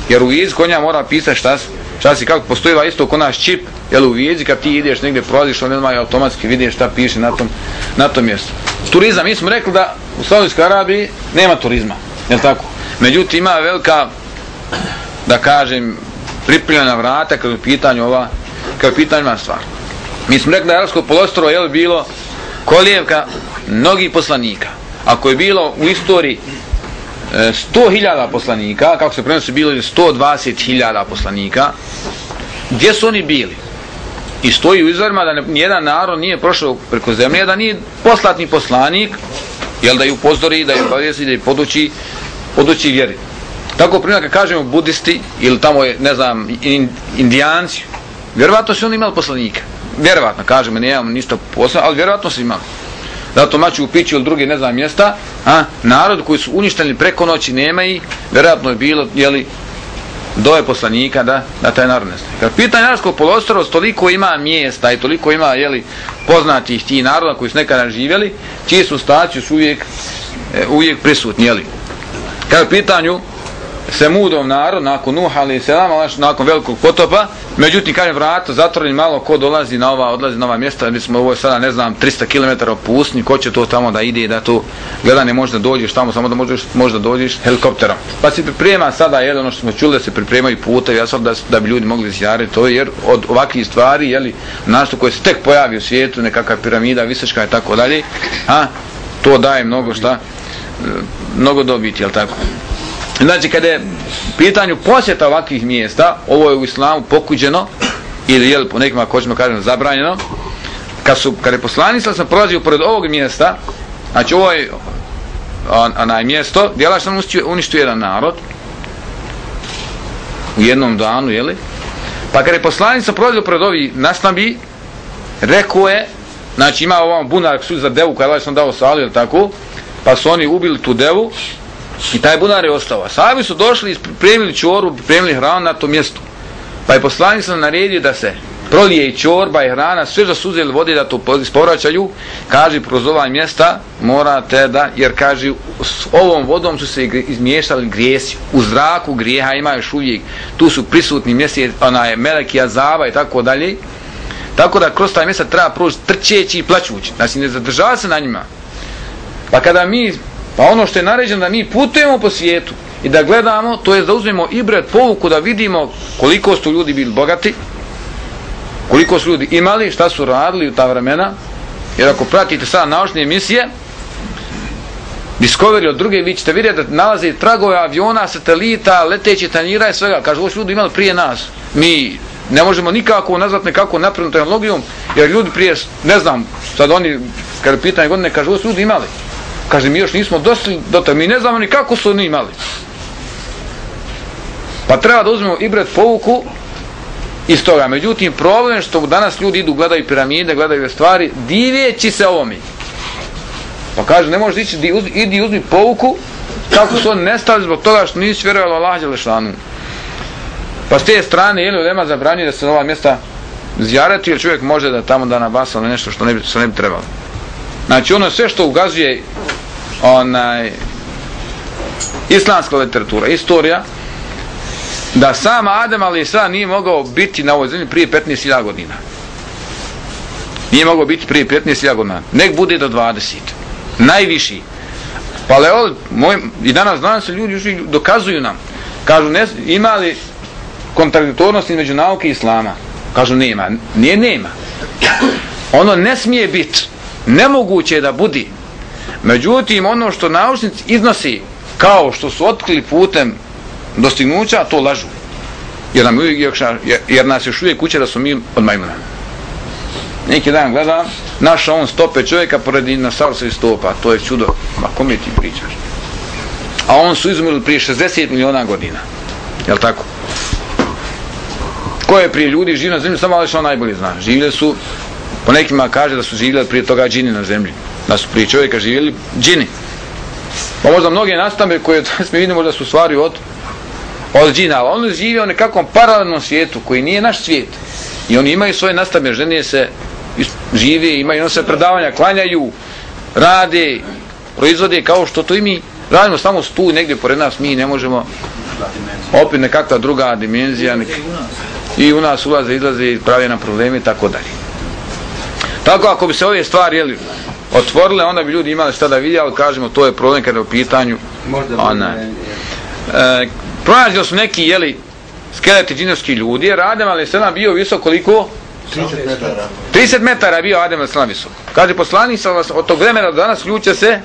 Jer u vizi konja mora pisati šta šta si, kako postoji va isto kod naš čip, jel u vizi kad ti ideš negdje prolaziš, on odmah automatski vidiš šta piše na tom, na tom mjestu. Turizam, mi smo rekli da u Saudijskoj Arabiji nema turizma, jel tako? Međutim, ima velika, da kažem, pripiljena vrata kada je u pitanju ova, kada je u pitanju ova stvar. Mi smo rekli da je Arabsko polostrovo je bilo kolijevka mnogih poslanika. Ako je bilo u istoriji 100.000 poslanika, kako se prenosi bilo je 120.000 poslanika, gdje su oni bili? I stoji u izvorima da nijedan narod nije prošao preko zemlje, da nije poslatni poslanik, jel da ju upozori, da ju obavijesti, da ju poduči, poduči vjeri. Tako primjer kad kažemo budisti ili tamo je, ne znam, indijanci, vjerovatno su oni imali poslanika. Vjerovatno, kažemo, nemamo ništa posebno, ali vjerovatno su imali. Zato tomaču u piću ili druge, ne znam, mjesta, a narod koji su uništeni preko noći nema i vjerojatno je bilo, jeli, doje poslanika da, da taj narod nestaje. Kad pitanje Arabskog polostrova, toliko ima mjesta i toliko ima, jeli, poznatih tih naroda koji su nekada živjeli, čije su staciju su uvijek, e, uvijek prisutni, jeli. Kad je pitanju Semudov narod, nakon Nuha ali selam, nakon velikog potopa, međutim, kažem, vrata zatvoreni malo, ko dolazi na ova, odlazi na ova mjesta, mi smo ovo sada, ne znam, 300 km opusni, ko će to tamo da ide, da tu gleda, ne možda dođeš tamo, samo da možeš, možda dođeš helikopterom. Pa se priprema sada, jedno ono što smo čuli, da se pripremaju putevi, ja da, da bi ljudi mogli zjariti to, jer od ovakvih stvari, jeli, našto koje se tek pojavi u svijetu, nekakva piramida, visočka i tako dalje, a, to daje mnogo šta, e, mnogo dobiti, jel tako? Znači, kada je pitanju posjeta ovakvih mjesta, ovo je u islamu pokuđeno, ili je po nekima ko ćemo kažem zabranjeno, kad, su, kad je poslanica sam prolazio pored ovog mjesta, znači ovo je onaj mjesto, djela sam uništio, uništio jedan narod, u jednom danu, jeli? Pa kada je poslanica prolazio pored ovih nastambi, rekao je, znači ima ovom bunar su za devu, kada sam dao salu, jel tako, pa su oni ubili tu devu, I taj bunar je ostao. Sahabi su došli i pripremili čoru, pripremili hranu na to mjesto. Pa je poslanik sam naredio da se prolije i čorba i hrana, sve da su uzeli vode da to povraćaju, kaže kroz ova mjesta morate da, jer kaže s ovom vodom su se izmiješali grijesi, u zraku grijeha ima još uvijek, tu su prisutni mjesti, ona je meleki azaba i tako dalje, tako da kroz taj mjesta treba proći trčeći i plaćući, znači ne zadržava se na njima. Pa kada mi Pa ono što je naređeno da mi putujemo po svijetu i da gledamo, to je da uzmemo i bret povuku da vidimo koliko su ljudi bili bogati, koliko su ljudi imali, šta su radili u ta vremena, jer ako pratite sada naučne emisije, Discovery od druge, vi ćete vidjeti da nalaze tragove aviona, satelita, leteće tanjira i svega. Kažu, ovo su ljudi imali prije nas. Mi ne možemo nikako nazvati nekako naprednu tehnologijom, jer ljudi prije, ne znam, sad oni, kada pitanje godine, kažu, ovo su ljudi imali. Kaže, mi još nismo došli do te, mi ne znamo ni kako su oni imali. Pa treba da uzmemo i bret povuku iz toga. Međutim, problem što danas ljudi idu, gledaju piramide, gledaju stvari, divjeći se ovomi. Pa kaže, ne možeš ići, idi uzmi povuku, kako su oni nestali zbog toga što nisi vjerovali Allah Đelešanu. Pa s te strane, jel, nema ulema da se ova mjesta zjarati, jer čovjek može da tamo da nabasa nešto što ne bi, što ne bi trebalo. Znači ono sve što ugazuje onaj islamska literatura, istorija, da sam Adem ali sad nije mogao biti na ovoj zemlji prije 15.000 godina. Nije mogao biti prije 15.000 godina. Nek bude do 20. Najviši. Paleol, moj, i danas danas se ljudi uši dokazuju nam. Kažu, ne, ima li kontradiktornost između nauke i islama? Kažu, nema. Nije nema. Ono ne smije biti. Nemoguće da budi Međutim, ono što naučnici iznosi kao što su otkrili putem dostignuća, to lažu. Jer, nam uvijek, jer nas još uvijek uče da su mi od majmuna. Neki dan gledam, naša on stope čovjeka pored dinosaursovi stopa, to je čudo. Ma kome ti pričaš? A on su izumili prije 60 miliona godina. Jel tako? Ko je prije ljudi živio na zemlji, samo ali što najbolje zna. Živjeli su, po nekima kaže da su živjeli prije toga džini na zemlji da su prije čovjeka živjeli džini. Pa možda mnoge nastambe koje smo vidimo možda su stvari od, od džina, ali oni žive u nekakvom paralelnom svijetu koji nije naš svijet. I oni imaju svoje nastame, ženije se žive, imaju se predavanja, klanjaju, rade, proizvode kao što to i mi radimo samo tu negdje pored nas, mi ne možemo opet nekakva druga dimenzija nek... i u nas ulaze, izlaze i pravi nam problemi i tako dalje. Tako ako bi se ove stvari jeli, otvorile, onda bi ljudi imali šta da vidjeli, ali kažemo, to je problem kada je u pitanju. Možda ona. E, pronađili su neki, jeli, skeleti džinovski ljudi, jer Adem ali se bio visok koliko? 30 metara. 30 metara bio Adem ali visok. Kaže poslanik sa vas, od tog vremena do danas ljuče se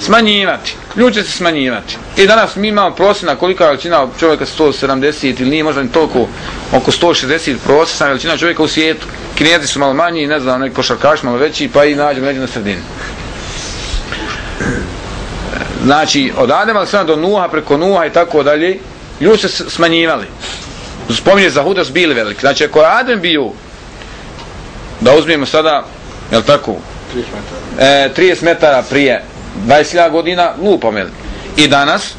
smanjivati. Ljuče se smanjivati. I danas mi imamo prosjena kolika je veličina čovjeka 170 ili nije možda ni toliko oko 160 prosjena veličina čovjeka u svijetu. Kinezi su malo manji, ne znam, neki košarkaš malo veći, pa i nađemo negdje na sredini. Znači, od Adema sve do Nuha, preko Nuha i tako dalje, ljudi se smanjivali. Spominje za Hudas bili veliki. Znači, ako je Adem bio, da uzmijemo sada, je li tako, 30 metara, e, 30 metara prije 20.000 godina, lupam, jel? I danas,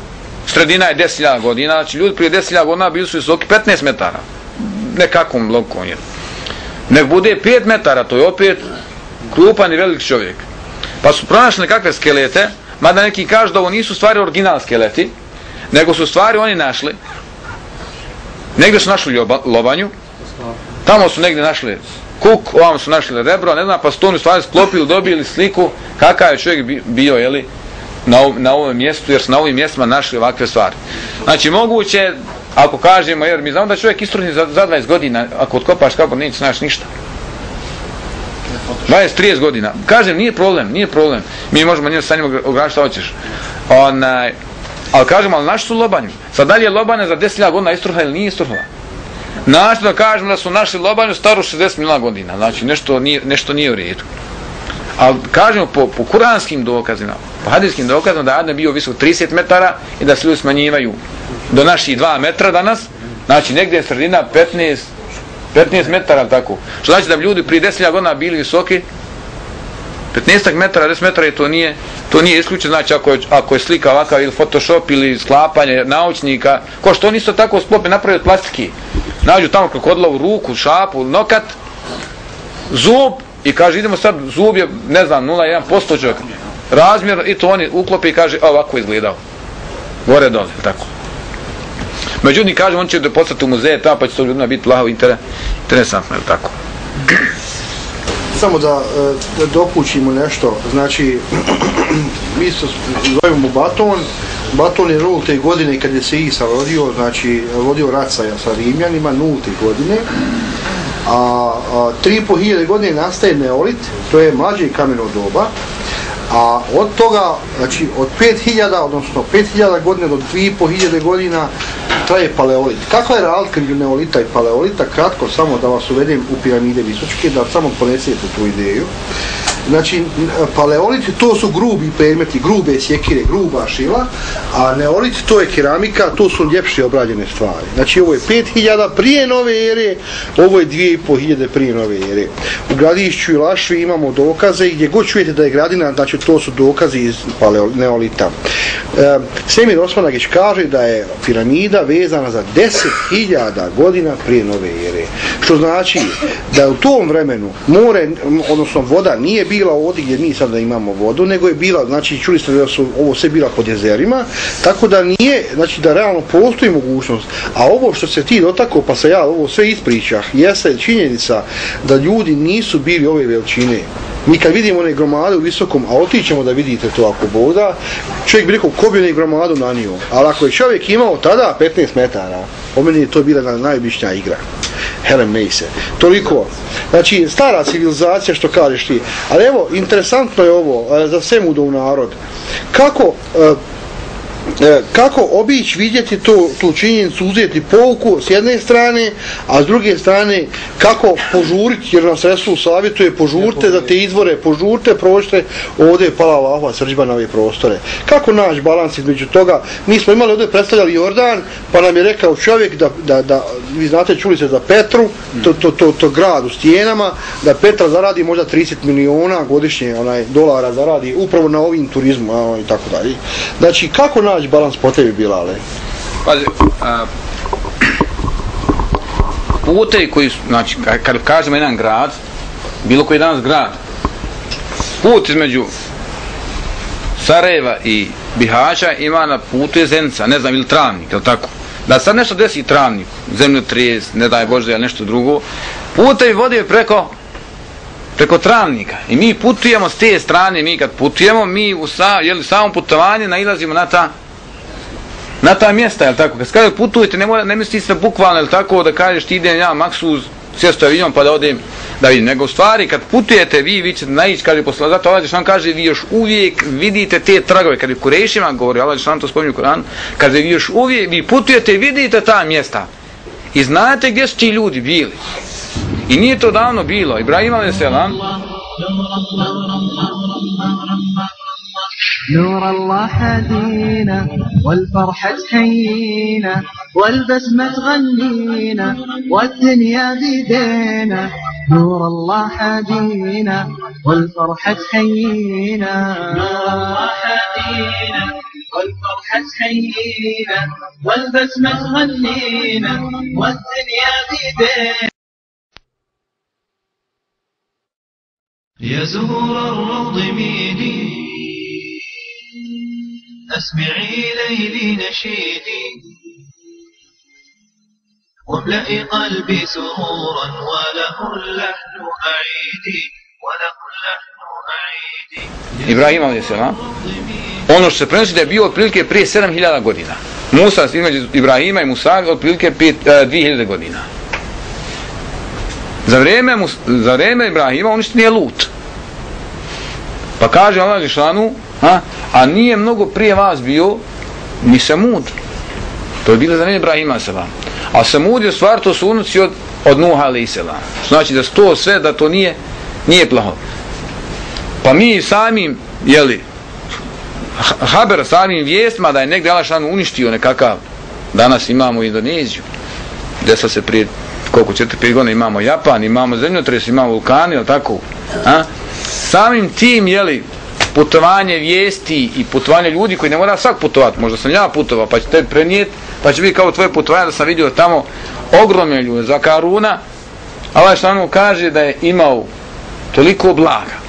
sredina je 10.000 godina, znači ljudi prije 10.000 godina bili su visoki 15 metara. Nekakvom lokom jel? nek bude 5 metara, to je opet krupan i velik čovjek. Pa su pronašli nekakve skelete, mada neki kažu da ovo nisu stvari original skeleti, nego su stvari oni našli, negdje su našli ljoba, lobanju, tamo su negdje našli kuk, ovamo su našli rebro, ne znam, pa su to oni stvari sklopili, dobili sliku, kakav je čovjek bio, jeli, na, ov- na ovom mjestu, jer su na ovim mjestima našli ovakve stvari. Znači, moguće, ako kažemo, jer mi znamo da čovjek istruhni za, za 20 godina, ako otkopaš kako, neće znaš ništa. 20-30 godina. Kažem, nije problem, nije problem. Mi možemo njemu sa njim ograničiti šta hoćeš. Onaj, ali kažem, ali naši su lobanju. Sad da li je lobanja za 10.000 godina istruha ili nije istruha? Znači da kažemo da su našli lobanju staru 60 milijuna godina. Znači nešto nije, nešto nije u redu. Ali kažemo po, po kuranskim dokazima, po hadijskim dokazima da je Adem bio visok 30 metara i da se ljudi smanjivaju do naših 2 metra danas, znači negdje je sredina 15 15 metara, tako. Što znači da bi ljudi prije 10.000 godina bili visoki, 15 metara, 10 metara i to nije, to nije isključeno, znači ako je, ako je slika ovakav ili photoshop ili sklapanje naučnika, ko što oni isto tako sklope napravi od plastike. Nađu tamo krokodlovu ruku, šapu, nokat, zub i kaže idemo sad, zub je, ne znam, 0,1% čovjek. Razmjer i to oni uklopi i kaže "A, ovako izgledao. Gore dole, tako. Međutim, kaže, on će da postati u muzeje, ta pa će to ljudima biti lahko interes, interesantno, je tako? Samo da, e, da dokućimo nešto, znači, mi se zovemo Baton, Baton je nulte godine kad je se Isa rodio, znači, vodio rat sa, sa Rimljanima, nulte godine, a, a 3.500 godine nastaje Neolit, to je mlađe kameno doba, a od toga, znači od 5000, odnosno 5000 godina do 2500 godina traje paleolit. Kakva je razlika između neolita i paleolita? Kratko, samo da vas uvedem u piramide visočke, da samo ponesete tu ideju. Znači, paleolit to su grubi predmeti, grube sjekire, gruba šila, a neolit to je keramika, to su ljepše obrađene stvari. Znači, ovo je 5000 prije nove ere, ovo je 2500 prije nove ere. U gradišću i Lašvi imamo dokaze i gdje god čujete da je gradina, znači to su dokazi iz paleolita. E, Semir Osmanagić kaže da je piramida vezana za 10.000 godina prije nove ere. Što znači da u tom vremenu more, odnosno voda nije bila bila ovdje gdje mi sada imamo vodu, nego je bila, znači čuli ste da su ovo sve bila pod jezerima, tako da nije, znači da realno postoji mogućnost. A ovo što se ti dotako, pa se ja ovo sve ispričah, jeste činjenica da ljudi nisu bili ove veličine. Mi kad vidimo one gromade u visokom, a otićemo da vidite to ako boda, čovjek bi rekao ko bi one gromadu nanio. Ali ako je čovjek imao tada 15 metara, po meni je to bila na- najobičnija igra. Helen Mace. Toliko. Znači, stara civilizacija što kažeš ti. Ali evo, interesantno je ovo eh, za sve mudov narod. Kako e, E, kako obić vidjeti to, tu činjenicu, uzeti pouku s jedne strane, a s druge strane kako požuriti, jer nas Resul savjetuje, požurite za te izvore, požurite, prođite, ovdje je pala Allahova srđba na ove prostore. Kako naći balans između toga? Mi smo imali ovdje predstavljali Jordan, pa nam je rekao čovjek da, da, da vi znate, čuli ste za Petru, to, to, to, to grad u stijenama, da Petra zaradi možda 30 miliona godišnje onaj dolara zaradi upravo na ovim turizmu i tako dalje. Znači, kako naći balans po tebi, ali. Pazi, a, putevi koji su, znači, kad kažemo jedan grad, bilo koji danas grad, put između Sarajeva i Bihaća ima na putu je Zenica, ne znam, ili Travnik, je tako? Da sad nešto desi Travnik, zemljotres, ne daj Bože, ili nešto drugo, putevi vode preko preko travnika i mi putujemo s te strane, mi kad putujemo, mi u sa, jeli, samom putovanju nailazimo na ta na ta mjesta, jel tako? Kad kaže putujete, ne, mora, ne misli se bukvalno, jel tako, da kažeš ti idem ja maksuz, sjesto avion pa da odem da vidim. Nego u stvari, kad putujete, vi, vi ćete naići, kaže posla, zato Allah Žešan kaže, vi još uvijek vidite te tragove, kad je Kurešima govori, Allah Žešan to spominje u Koran, kaže, vi još uvijek, vi putujete i vidite ta mjesta. I znate gdje su ti ljudi bili. I nije to davno bilo. Ibrahim a.s. نور الله هدينا والفرحة تحيينا والبسمة تغنينا والدنيا بيدينا نور الله هدينا والفرحة تحيينا نور الله هدينا والفرحة تحيينا والبسمة تغنينا والدنيا بيدينا يا زهور الروض ميدي. أسمعي ليلي نشيدي واملئي قلبي سرورا وله اللحن أعيدي وله اللحن أعيدي Ibrahima a.s. Ono što se prenosi da je bio otprilike prije 7000 godina. Musa između Ibrahima i Musa otprilike prije uh, 2000 godina. Za vrijeme, Mus, za vrijeme Ibrahima uništen je Lut. Pa kaže Allah Žešanu, a, a nije mnogo prije vas bio ni Samud. To je bilo za vrijeme Ibrahima se vam. A Samud je stvar, to su unuci od, od Nuha alaih selam. Znači da to sve, da to nije, nije plaho. Pa mi samim, jeli, haber samim vijestima da je negdje Alašan uništio nekakav, danas imamo Indoneziju, Desa se prije koliko, 4-5 godina imamo Japan, imamo zemljotres, imamo vulkani, ili tako, a? samim tim, jeli, putovanje vijesti i putovanje ljudi koji ne mora svak putovati, možda sam ja putovao, pa će te prenijeti, pa će biti kao tvoje putovanje da sam vidio tamo ogromne ljude za Karuna, Allah što kaže da je imao toliko blaga,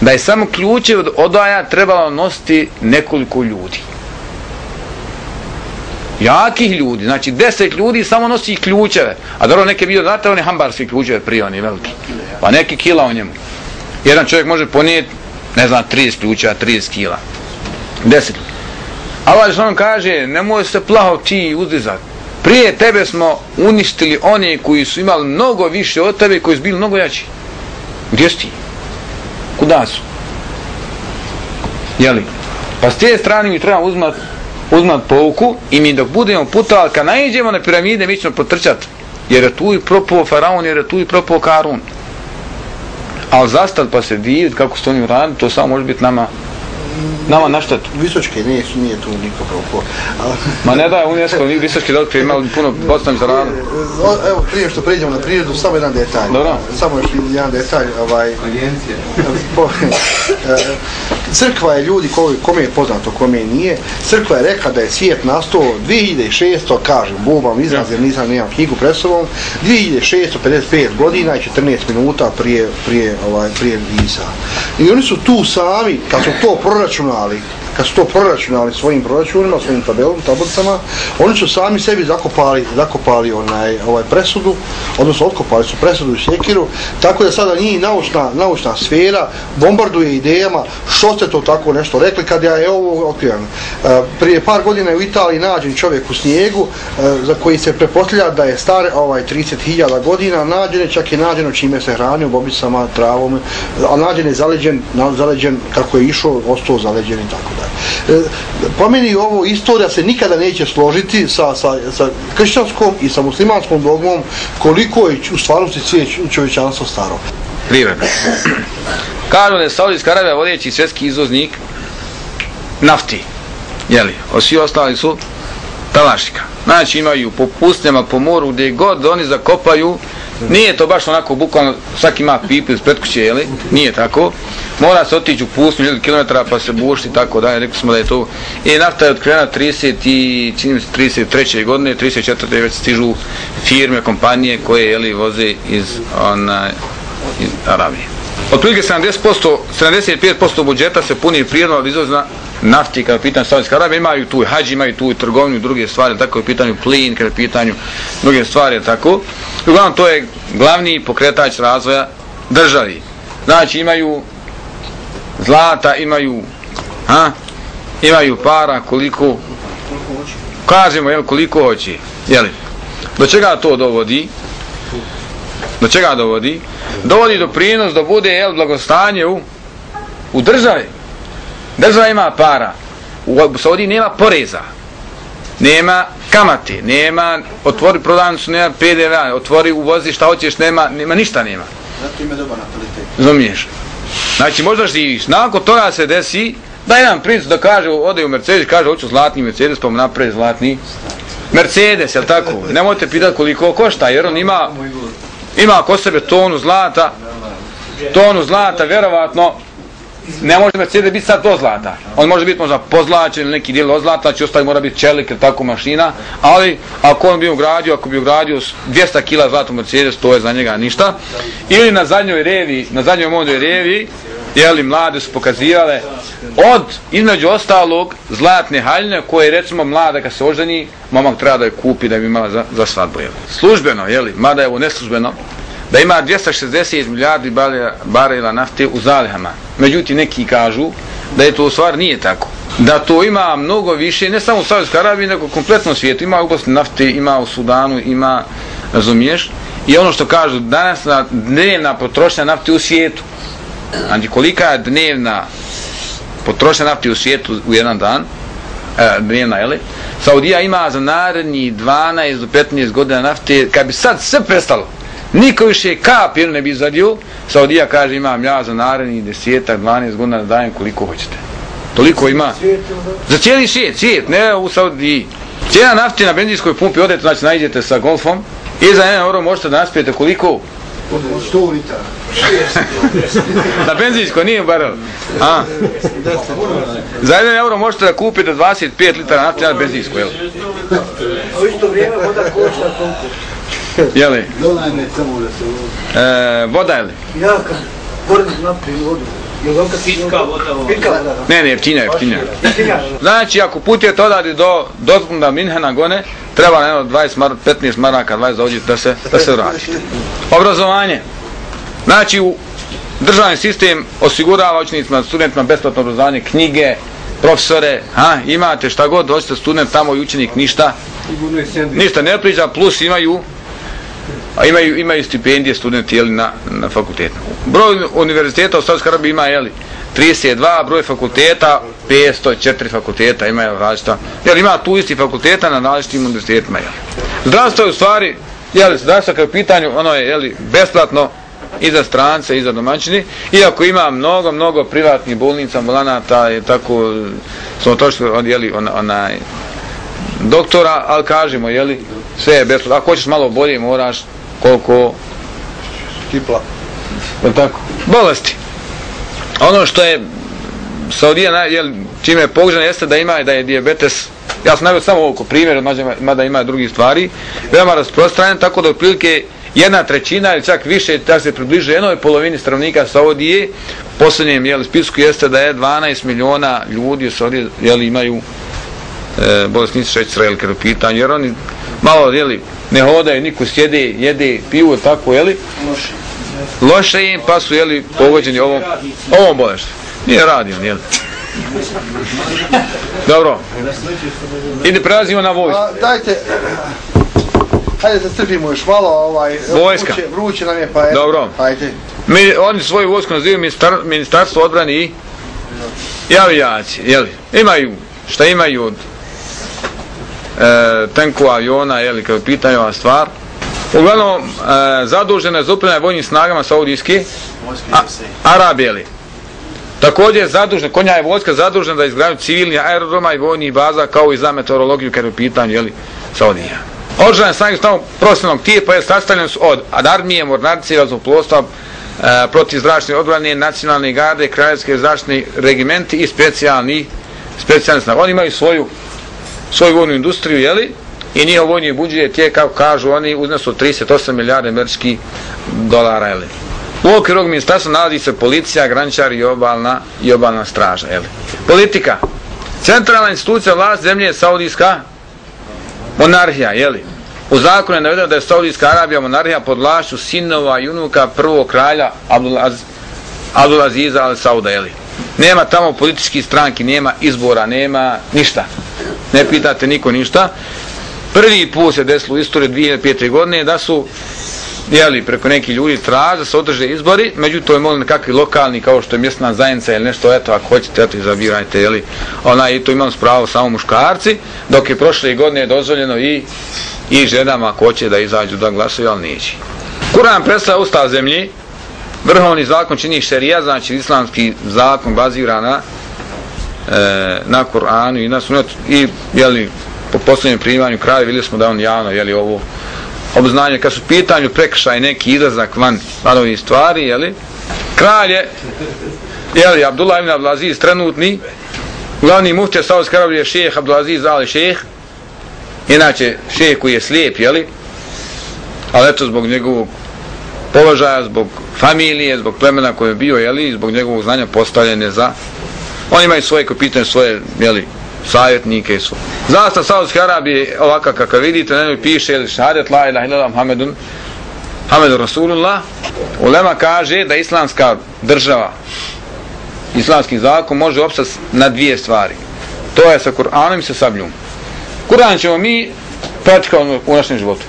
da je samo ključe od odaja trebalo nositi nekoliko ljudi. Jakih ljudi, znači deset ljudi samo nosi ključeve, a dobro neke vidio, znate one hambarske ključeve prije oni veliki, pa neki kila o njemu. Jedan čovjek može ponijeti, ne znam, 30 ključeva, 30 kila. Deset ljudi. Allah što kaže, nemoj se plaho ti uzdizat. Prije tebe smo uništili one koji su imali mnogo više od tebe, koji su bili mnogo jači. Gdje si ti? kuda su? Jeli? Pa s te strane mi treba uzmat, uzmat pouku i mi dok budemo putovali, kad najđemo na piramide, mi ćemo potrčati. Jer je tu i propao faraon, jer je tu i propao karun. Ali zastat pa se divit kako su oni uradili, to samo može biti nama nama na štetu. Visočke nije, nije tu niko pravo Ma ne da je UNESCO, ni visočki doktor imali puno postavim za radu. Evo, prije što priđemo na prirodu, samo jedan detalj. Dobro. Samo još jedan detalj. Ovaj, Agencija. po, e, crkva je ljudi koji, kome je poznato, kome nije. Crkva je rekla da je svijet nastao 2600, kažem, bubam izraz, jer nisam nemam knjigu pred sobom, 2655 godina i 14 minuta prije, prije, ovaj, prije Isa. I oni su tu sami, kad su to proračunali, kad su to proračunali svojim proračunima, svojim tabelom, tablicama, oni su sami sebi zakopali, zakopali onaj, ovaj presudu, odnosno otkopali su presudu i sjekiru, tako da sada njih naučna, naučna sfera bombarduje idejama što ste to tako nešto rekli kad ja je ovo otkrivan. E, prije par godina je u Italiji nađen čovjek u snijegu e, za koji se prepostavlja da je star ovaj 30.000 godina, nađen je čak i nađeno čime se hranio, bobicama, travom, e, a nađen je zaleđen, zaleđen kako je išao, ostao zaleđen i tako da. E, Pomeni ovo istorija se nikada neće složiti sa, sa, sa kršćanskom i sa muslimanskom dogmom koliko je u stvarnosti cijeli čovječanstvo staro. Primjer. Kažu da je Saudijska Arabija vodeći svjetski izvoznik nafti. Jeli? O svi ostali su talašika. Znači imaju po pustinjama, po moru, gdje god oni zakopaju, nije to baš onako bukvalno, svaki ima pipu iz predkuće, jeli? Nije tako. Mora se otići u pustinju, ili kilometara, pa se bušti, tako da, rekli smo da je to. I nafta je otkrena 30 i, čini se, 33. godine, 34. već stižu firme, kompanije koje, jeli, voze iz, ona, iz Arabije. Otprilike 70%, 75% budžeta se puni prirodno od izvozna nafti kada je pitanje Saudijska Arabija, imaju tu hađi, imaju tu trgovinu, druge stvari, tako je pitanju plin, kada je pitanju druge stvari, tako. I uglavnom to je glavni pokretač razvoja državi. Znači imaju zlata, imaju ha, imaju para koliko kažemo jel, koliko hoće jeli. do čega to dovodi do čega dovodi? Dovodi do prinos da bude jel, blagostanje u, u državi. Država ima para. U Saudiji nema poreza. Nema kamate nema otvori prodavnicu nema PDV otvori uvozi šta hoćeš nema nema ništa nema. Zato ima dobar natalitet. Razumiješ? Znači možda živiš. Nakon toga se desi da jedan princ da kaže ode u Mercedes kaže hoću zlatni Mercedes pa mu napravi zlatni Mercedes jel tako? Nemojte pitati koliko košta jer on ima ima kod sebe tonu zlata tonu zlata vjerovatno ne može Mercedes biti sad do zlata. On može biti možda pozlačen ili neki dijel od zlata, znači će ostaje mora biti čelik ili tako mašina, ali ako on bi ugradio, ako bi ugradio 200 kila zlata Mercedes, to je za njega ništa. Ili na zadnjoj revi, na zadnjoj modoj revi, jeli, mlade su pokazivale od, između ostalog, zlatne haljne koje recimo mlada kad se oženi, momak treba da je kupi da bi imala za, za svadbu, jeli. Službeno, jeli, mada je ovo neslužbeno, da ima 260 milijardi barela, barela nafte u zalihama. Međutim, neki kažu da je to u stvar nije tako. Da to ima mnogo više, ne samo u Savjskoj Arabiji, nego u kompletnom svijetu. Ima u Bosni nafte, ima u Sudanu, ima, razumiješ? I ono što kažu, danas na dnevna potrošnja nafte u svijetu, znači kolika je dnevna potrošnja nafte u svijetu u jedan dan, e, dnevna, jeli? Saudija ima za naredni 12 do 15 godina nafte, kad bi sad sve prestalo, niko više kap ili ne bi zadio, Saudija kaže imam ja za naredni desetak, 12 godina da dajem koliko hoćete. Toliko ima. Za cijeli svijet, svijet, ne u Saudiji. Cijena nafte na benzinskoj pumpi odete, znači najdete sa golfom, i za 1 euro možete da naspijete koliko? 100 litara. Na benzinsko nije barel. A? Za 1 euro možete da kupite 25 litara nafte na benzinsko, jel? A u isto vrijeme voda košta koliko? Jeli? Dolajme samo da se... E, voda je li? Ja kad vorim napravim vodu. Pitka voda. Ne, ne, jeftinja, jeftinja. Znači, ako putujete odadi do Dortmunda, Minhena, Gone, treba na jedno 20 mar, 15 maraka, 20 da da se, da se vratite. Obrazovanje. Znači, u državni sistem osigurava učenicima, studentima besplatno obrazovanje, knjige, profesore, ha, imate šta god, dođete student tamo i učenik ništa, ništa ne priča, plus imaju a imaju, imaju stipendije studenti jeli, na, na fakultetu. Broj univerziteta u Savskoj Arabiji ima jeli, 32, broj fakulteta 504 fakulteta imaju različita. Jel ima tu isti fakulteta na različitim univerzitetima. Jeli. Zdravstvo je u stvari, jeli, zdravstvo kao pitanju, ono je jeli, besplatno i za strance i za domaćini. Iako ima mnogo, mnogo privatnih bolnica, ambulanata i tako, smo to što jeli, on, onaj, doktora, ali kažemo, jeli, sve je besplatno. Ako hoćeš malo bolje, moraš koliko Kipla. je tako? Bolesti. Ono što je Saudija, jel, čime je pogođena, jeste da ima da je dijabetes, ja sam navio samo ovo ko primjer, mada- mada ima drugih stvari, veoma rasprostranjen, tako da otprilike jedna trećina ili čak više, tako se približuje jednoj polovini stanovnika Saudije, posljednjem jel, spisku jeste da je 12 miliona ljudi u Saudiji jel, imaju e, bolesnici šećera ili kada jer oni malo jeli, ne hodaju, niko sjede, jede, piju, tako, jeli, loše Loše im, pa su, jeli, pogođeni ovom, ovom bolešću. Nije radi on, jeli. Dobro. Ide prelazimo na vojsku. Dajte, hajde da strpimo još malo, ovaj, Vojska. Vruće, vruće nam je, pa eto, Dobro. Hajde. Mi, oni svoju vojsku nazivaju ministar, ministarstvo odbrane i i jeli. Imaju, šta imaju od e, tenkova, aviona, jeli, kada je u pitanju ova stvar. Uglavnom, e, zadužena je za upravljanje vojnim snagama Saudijske a, Arabije, jeli. Također je zadužena, konja je vojska zadužena da izgradnju civilnih aerodroma i vojnih baza kao i za meteorologiju kada je u pitanju, jeli, Saudija. Oružane snage su tamo profesionalnog tipa, je sastavljene su od armije, mornarice, razoplovstva, e, protivzračne odbrane, nacionalne garde, kraljevske zračne regimenti i specijalni specijalni snage. Oni imaju svoju svoju vojnu industriju, jeli? I njihov vojni budžet je, kako kažu oni, uznesu 38 milijarde američkih dolara, jeli? U okviru ovog ministarstva nalazi se policija, grančar i obalna, i obalna straža, jeli? Politika. Centralna institucija vlast zemlje je Saudijska monarhija, jeli? U zakonu je navedeno da je Saudijska Arabija monarhija pod vlašću sinova i unuka prvog kralja Abdulaz, al Sauda, jeli? Nema tamo politički stranki, nema izbora, nema ništa. Ne pitate niko ništa. Prvi put se desilo u istoriji 2005. godine da su jeli, preko neki ljudi traže da se održe izbori, međutim je molim nekakvi lokalni kao što je mjesna zajednica ili nešto, eto ako hoćete, eto izabirajte, jeli, ona i to imam spravo samo muškarci, dok je prošle godine dozvoljeno i i ženama ako hoće da izađu da glasuju, ali neće. Kur'an predstavlja ustav zemlji, vrhovni zakon čini šerija, znači islamski zakon bazira na e, na Kur'anu i na sunetu i jeli, po posljednjem primanju kraja vidjeli smo da on javno jeli ovo obznanje kad su u pitanju prekršaj neki izlazak van van ovih stvari jeli? Kralje jeli Abdullah ibn Abdulaziz trenutni glavni muftija Saudijske Arabije šejh Abdulaziz Ali šejh. Inače šejh koji je slijep jeli? Ali eto zbog njegovog položaja, zbog familije, zbog plemena koje je bio, jeli, zbog njegovog znanja postavljene za... Oni imaju svoje, ko pitanje, svoje, jeli, savjetnike i svo. Zasta Saudijske Arabije, ovaka kakav vidite, na njoj piše, ili šahadet, la ilaha illallah, Muhammedun, Muhammedu Rasulullah, Ulema kaže da islamska država, islamski zakon može opstati na dvije stvari. To je sa Kur'anom i sa sabljom. Kur'an ćemo mi praktikovati u našem životu.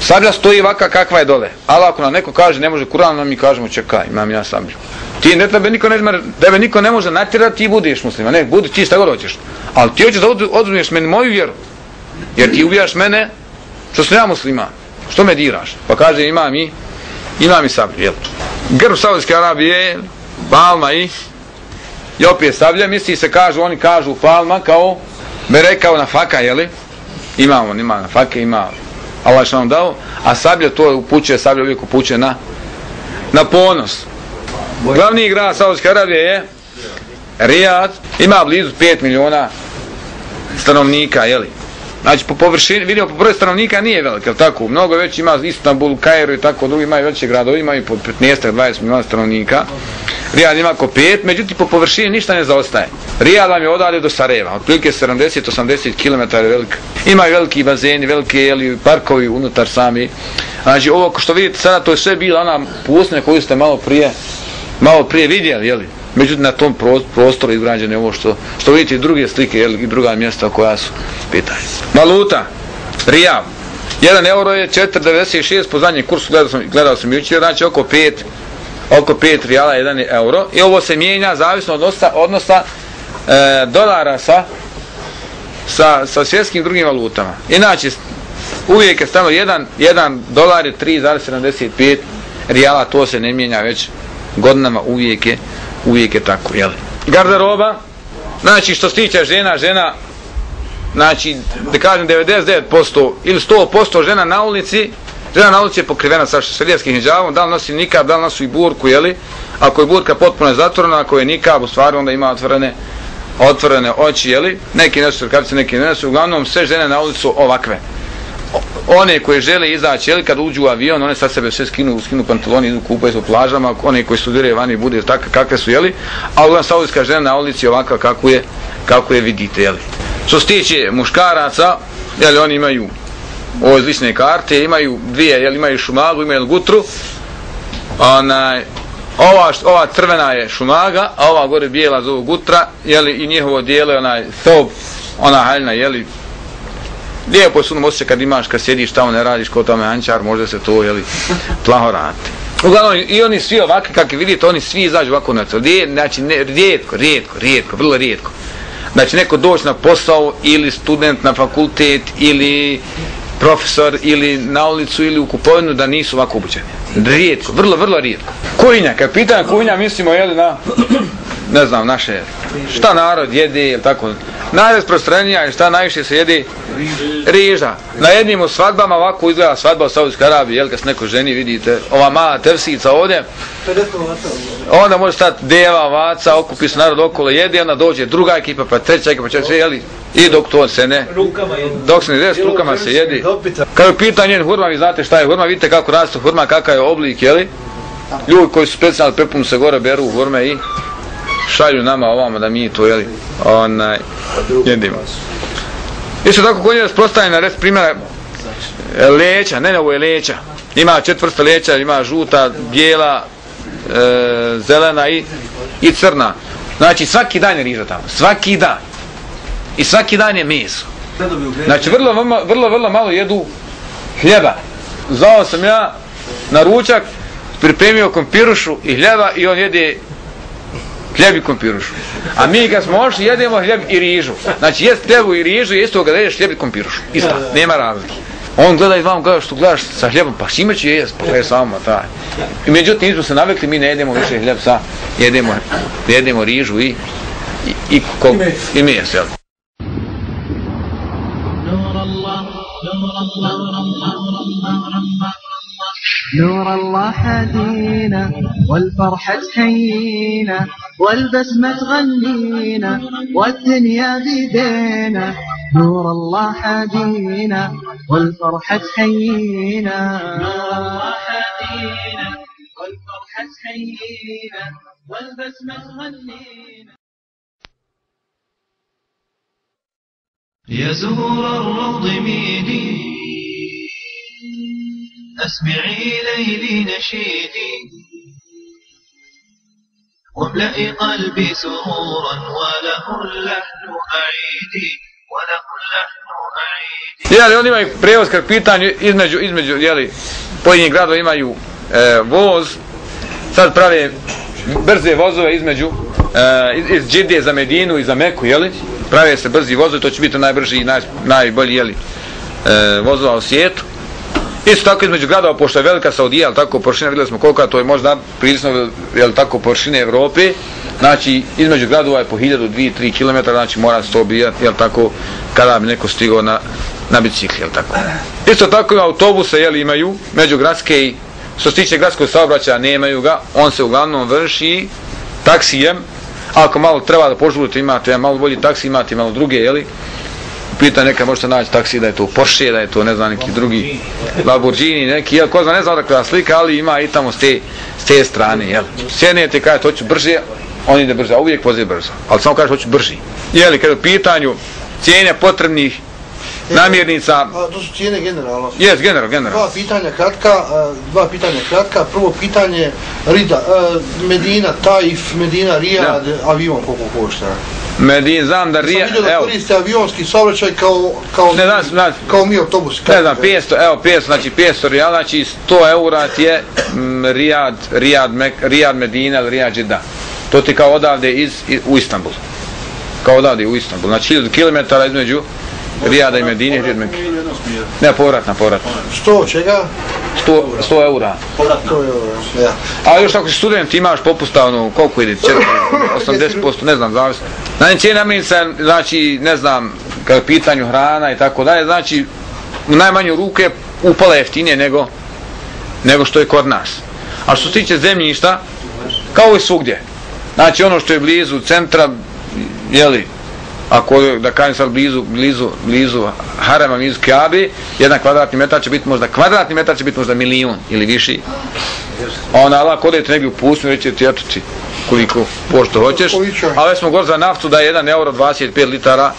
Sablja stoji ovaka kakva je dole. Ali ako nam neko kaže ne može Kur'an, mi kažemo čekaj, imam ja sablju. Ti ne tebe niko ne, tebe niko ne može natjerati, ti budeš musliman. Ne, budi ti šta god hoćeš. Ali ti hoćeš da oduzmeš meni moju vjeru. Jer ti ubijaš mene što sam ja musliman. Što me diraš? Pa kaže imam i imam i sablju, jel? Grb Saudijske Arabije, palma i i opet sablja, misli se kažu, oni kažu palma kao me rekao na faka, jeli? Imamo, ima na fake, ima Allah što nam dao, a sablja to upućuje, sablja uvijek upućuje na na ponos. Glavni grad Saudijske Arabije je Rijad, ima blizu 5 miliona stanovnika, jeli? Znači po površini, vidimo po broju stanovnika nije velik, jel tako? Mnogo već ima Istanbul, Kairu i tako drugi imaju veće gradovi, imaju po 15-20 miliona stanovnika. Rijad ima oko 5, međutim po površini ništa ne zaostaje. Rijad vam je odalje do Sarajeva, otprilike 70-80 km je velik. Imaju veliki bazeni, velike jeli, parkovi unutar sami. Znači ovo što vidite sada to je sve bila ona pustinja koju ste malo prije malo prije vidjeli, jeli? Međutim, na tom prostoru izgrađene ovo što, što vidite i druge slike jeli, i druga mjesta koja su pitanje. Valuta, Rijav, 1 euro je 4,96 po zadnjem kursu, gledao sam, gledao sam jučer, znači oko 5 oko 5 rijala 1 euro i ovo se mijenja zavisno od odnosa, odnosa e, dolara sa, sa, sa svjetskim drugim valutama. Inače, uvijek je stano 1, 1 dolar je 3,75 rijala, to se ne mijenja već godinama uvijek je uvijek je tako, jel? Garderoba, znači što se tiče žena, žena, znači, da kažem 99% ili 100% žena na ulici, žena na ulici je pokrivena sa švedijskim hijabom, da li nosi nikab, da li nosi burku, jeli? Ako je burka potpuno zatvorena, ako je nikab, u stvari onda ima otvorene, otvorene oči, jeli? Neki nesu rukavice, neki ne nesu, uglavnom sve žene na ulicu ovakve one koje žele izaći, jel, kad uđu u avion, one sa sebe sve skinu, skinu pantaloni, idu kupaju se u plažama, one koji studiraju vani bude takve kakve su, jeli, a uglavnom saudijska žena na ulici ovakva kako je, kako je vidite, jeli. Što se tiče muškaraca, jeli, oni imaju ove zlične karte, imaju dvije, jeli, imaju šumagu, imaju gutru, onaj, ova, ova crvena je šumaga, a ova gore bijela zovu gutra, jeli, i njihovo dijelo je onaj sob, ona haljna, jeli, lijepo je sunom osjećaj kad imaš, kad sjediš tamo, ne radiš kod tome ančar, možda se to, jeli, plaho rati. Uglavnom, i oni svi ovakvi, kakvi vidite, oni svi izađu ovako na to. Znači, ne, rijetko, rijetko, rijetko, vrlo rijetko. Znači, neko doći na posao, ili student na fakultet, ili profesor, ili na ulicu, ili u kupovinu, da nisu ovako obučeni. Rijetko, vrlo, vrlo rijetko. Kujnja, kad pitan kujnja, mislimo, jeli, na, ne znam, naše, šta narod jede, ili tako, najrasprostranija je šta najviše se jede riža. Na jednim u svadbama ovako izgleda svadba u Saudijskoj Arabiji, jel kad se neko ženi vidite, ova mala tevsica ovdje, onda može stati deva, vaca, okupi se narod okolo, jede, onda dođe druga ekipa, pa treća ekipa, čak sve jeli, i dok to se ne, dok se ne jede, s rukama se jedi. Kad je pita njen hurma, vi znate šta je hurma, vidite kako raste hurma, kakav je oblik, jeli, ljudi koji su specijalno prepunu se gore, beru hurme i šalju nama ovamo da mi to jeli, onaj, jedimo. Isto tako konje je na res primjera, e, leća, ne ovo je leća. Ima četvrsta leća, ima žuta, bijela, e, zelena i, i crna. Znači svaki dan je riža tamo, svaki dan. I svaki dan je meso. Znači vrlo, vrlo, vrlo, vrlo malo jedu hljeba. Zvao sam ja na ručak, pripremio kompirušu i hljeba i on jede hljeb i kompirušu. A mi kad smo ošli jedemo hljeb i rižu. Znači jest hljebu i rižu i isto kada jedeš hljeb i kompirušu. Isto, nema razlike. On gleda i vam gleda što gledaš sa hljebom, pa šime će jest, pa je samo taj. I međutim, nismo se navekli, mi ne jedemo više hljeb sa, jedemo, jedemo rižu i, i, i, ko, i mes, jel? نور الله هدينا والفرحة تحيينا والبسمة تغنينا والدنيا بيدينا نور الله هدينا والفرحة تحيينا نور الله هدينا حيينا والبسمة تغنينا يا زهور الروض ميدي. أسمعي ليلي نشيدي واملئي قلبي سرورا وله اللحن أعيدي وله اللحن أعيدي Jeli, oni imaju prevoz kad pitanju između, između, jeli, pojedinih gradova imaju e, voz, sad prave brze vozove između, e, iz, iz Džidije za Medinu i za Meku, jeli, prave se brzi vozovi, to će biti najbrži i naj, najbolji, jeli, e, vozova u svijetu. Isto tako između gradova, pošto je velika Saudija, jel tako, površina, vidjeli smo koliko to je možda prilično, jel tako, površine Evrope, znači između gradova je po 1000, 2, 3 km, znači mora se to obijati, jel tako, kada bi neko stigao na, na bicikli, jel tako. Isto tako i autobuse, jel, imaju, međugradske i što se tiče gradskog saobraćaja, nemaju ga, on se uglavnom vrši taksijem, ako malo treba da požurite, imate malo bolji taksi, imate malo druge, jeli, pita neka možete naći taksi da je to Porsche, da je to ne znam neki drugi Lamborghini, neki, jel, ko zna, ne znam odakle slika, ali ima i tamo s te, s te strane, jel. Sjednete, kažete, hoću brže, on ide brže, a uvijek voze brzo, ali samo kaže hoću brži. Jeli, kada je u pitanju cijene potrebnih namirnica, A, to su cijene generalno. jes, general, general. Dva pitanja kratka, a, dva pitanja kratka. Prvo pitanje Rida, a, Medina, Taif, Medina, Rijad, avion koliko košta. Medin, znam da Sam rija, vidio da koriste avionski saobraćaj kao, kao, Ne, znaš, znaš. kao mi autobus. ne znam, 500, evo 500, znači 500 rijala, znači 100 eura ti je mm, Rijad, Rijad, Mek, Rijad Medina ili Rijad Džida. To ti kao odavde iz, iz, u Istanbul. Kao odavde u Istanbul. Znači 1000 km između Rijada i Medine, Rijad Mekke. Ne, povratna, povratna. Što, čega? 100, 100 eura. To je, ja. A još ako si student imaš popusta, ono, koliko ide, 4, 80%, ne znam, zavisno. Znači, cijena namirnica, znači, ne znam, kada je pitanju hrana i tako dalje, znači, u najmanju ruke upala jeftinije nego, nego što je kod nas. A što se tiče zemljišta, kao i svugdje. Znači, ono što je blizu centra, jeli, ako je, da kažem sad blizu, blizu, blizu harema, blizu kjabi, jedan kvadratni metar će biti možda, kvadratni metar će biti možda milijun ili viši. Ona, ona lako odete negdje u pustinu, reći ti eto ti koliko pošto hoćeš. Koliko? A već smo gore za naftu da je 1 euro 25 litara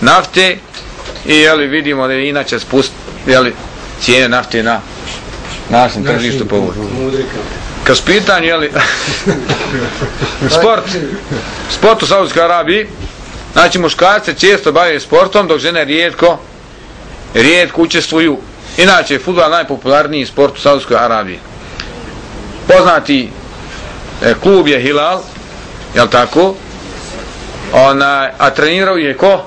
nafte i jeli vidimo da je inače spust, jeli, cijene nafte na našem tržištu po Kad su pitanje, jeli, sport, sport u Saudijskoj Arabiji, znači muškarce često bave sportom, dok žene rijetko, rijetko učestvuju. Inače, je futbol najpopularniji sport u Saudijskoj Arabiji. Poznati e, klub je Hilal, jel tako? Ona, a trenirao je ko?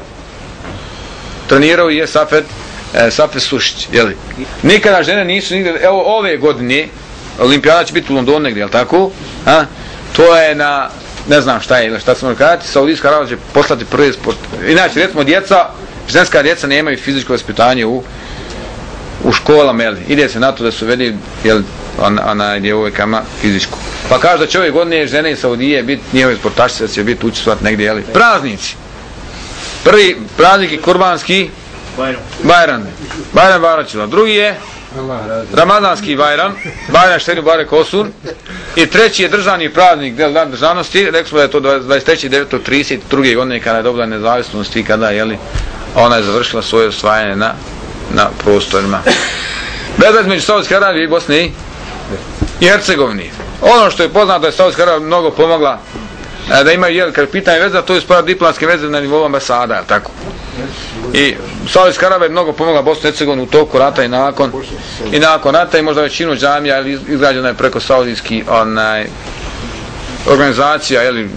Trenirao je Safet, e, Safet Sušić, jel? Nikada žene nisu nigde, evo ove godine, olimpijada će biti u Londonu negdje, jel tako? A? To je na, ne znam šta je ili šta smo kazati, Saudijska Arabija će poslati prvi sport. Inače, recimo, djeca, ženska djeca nemaju fizičko vaspitanje u, u školama, jel? Ide se na to da su veli, jel, on, ona djevojkama fizičku. Pa kaže da će ove godine žene iz Saudije biti, njihove sportašice da će biti učestvovati negdje, jel? Praznici. Prvi praznik je kurbanski Bajram. Bajram Baračila. Drugi je Ramazanski Bajram, Bajram Štenu Bare Kosun. I treći je državni praznik, del dan državnosti, rekli smo da je to 23.9.32. godine kada je dobila nezavisnost i kada je, jeli, ona je završila svoje osvajanje na, na prostorima. Veza između Saudijske Arabije i Bosne i i Hercegovini. Ono što je poznato da je Saudijska Arabija mnogo pomogla e, da imaju, jel, kad pitanje veza, to je spora diplomatske veze na nivou ambasada, tako? I Saudijska Arabija je mnogo pomogla Bosnu i Hercegovini u toku rata i nakon i nakon rata i možda većinu džamija ili izgrađena je preko saudijski onaj organizacija ili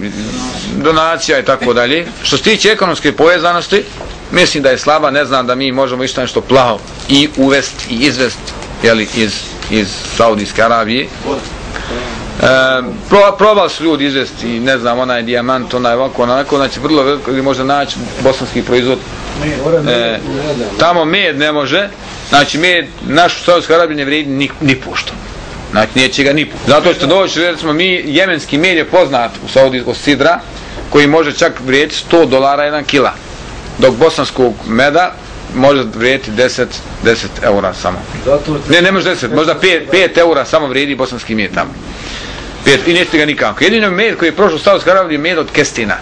donacija i tako dalje. Što se tiče ekonomske povezanosti, mislim da je slaba, ne znam da mi možemo isto nešto plaho i uvesti i izvesti jeli, iz, iz Saudijske Arabije. E, pro, probali su ljudi izvesti, ne znam, onaj dijamant, onaj ovako, onako, znači vrlo veliko, ili može naći bosanski proizvod. E, tamo med ne može, znači med, naš u Saudijskoj Arabiji ne vredi ni, ni pošto. Znači neće ga ni pošto. Zato što doći, recimo, mi, jemenski med je poznat u Saudi od sidra, koji može čak vrijediti 100 dolara jedan kila. Dok bosanskog meda može vrijediti 10, 10 eura samo. Ne, ne može 10, možda 5, 5 eura samo vrijedi bosanski med tamo. Pet, I nećete ga nikako. Jedino med koji je prošao u Saudijskoj Arabiji je med od kestina.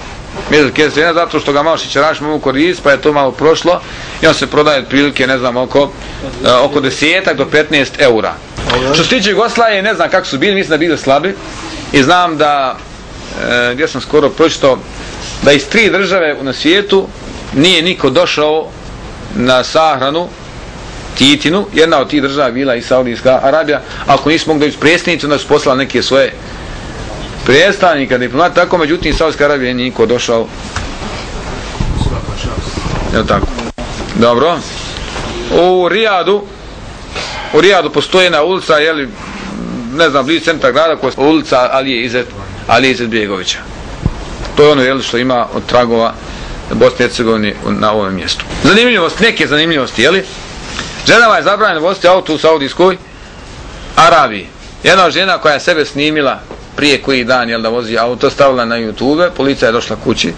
Med od kestina, zato što ga malo šićaraš mogu koristiti, pa je to malo prošlo i on se prodaje otprilike, ne znam, oko, uh, oko desetak do 15 eura. Što se tiče Jugoslavije, ne znam kako su bili, mislim da bili slabi i znam da, e, gdje sam skoro pročito, da iz tri države na svijetu nije niko došao na sahranu Titinu, jedna od tih država bila i Saudijska Arabija, ako nisu mogli doći predstavnici, onda su poslali neke svoje predstavnika, diplomata, tako, međutim, Saudijska Arabija nije niko došao. Jel tako? Dobro. U Rijadu, u Rijadu postoji jedna ulica, jeli, ne znam, blizu centra grada, koja je ulica Alije Izet, Alije Izet Bjegovića. To je ono, jeli, što ima od tragova Bosne i Hercegovine na ovom mjestu. Zanimljivost, neke zanimljivosti, jeli? Ženama je zabranjeno voziti auto u Saudijskoj Arabiji. Jedna žena koja je sebe snimila prije koji dan, jel da vozi auto, stavila na YouTube, policija je došla kući,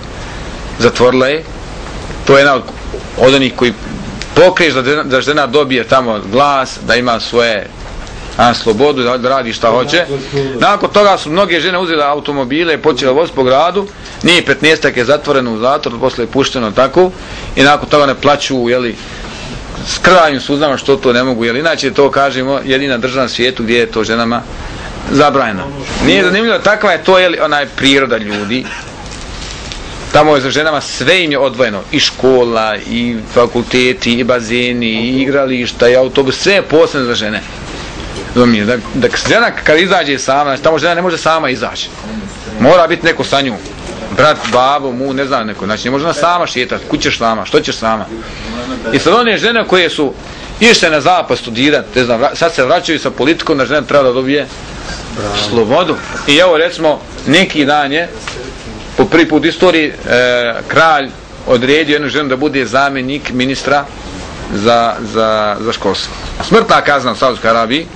zatvorila je. To je jedna od, od onih koji pokriješ da, da žena dobije tamo glas, da ima svoje a, slobodu, da, radi šta hoće. Nakon toga su mnoge žene uzele automobile i počele voziti po gradu, nije 15 je zatvoreno u zatvor, posle je pušteno tako, i nakon toga ne plaću, jeli, s krvavim suznama što to ne mogu, jer inače to kažemo jedina država na svijetu gdje je to ženama zabranjeno. Nije zanimljivo, takva je to jeli, onaj priroda ljudi, tamo je za ženama sve im je odvojeno, i škola, i fakulteti, i bazeni, i igrališta, i autobus, sve je posebno za žene. Razumije, da, da žena kad izađe sama, znači tamo žena ne može sama izaći. Mora biti neko sa njom. Brat, babo, mu, ne znam neko. Znači ne može ona sama šetati, kućeš sama, što ćeš sama. I sad one žene koje su išle na zapad studirati, ne znam, sad se vraćaju sa politikom, da žena treba da dobije Bravo. slobodu. I evo recimo, neki dan je, po prvi put istoriji, e, kralj odredio jednu ženu da bude zamjenik ministra za, za, za školstvo. Smrtna kazna u Saudijskoj Arabiji,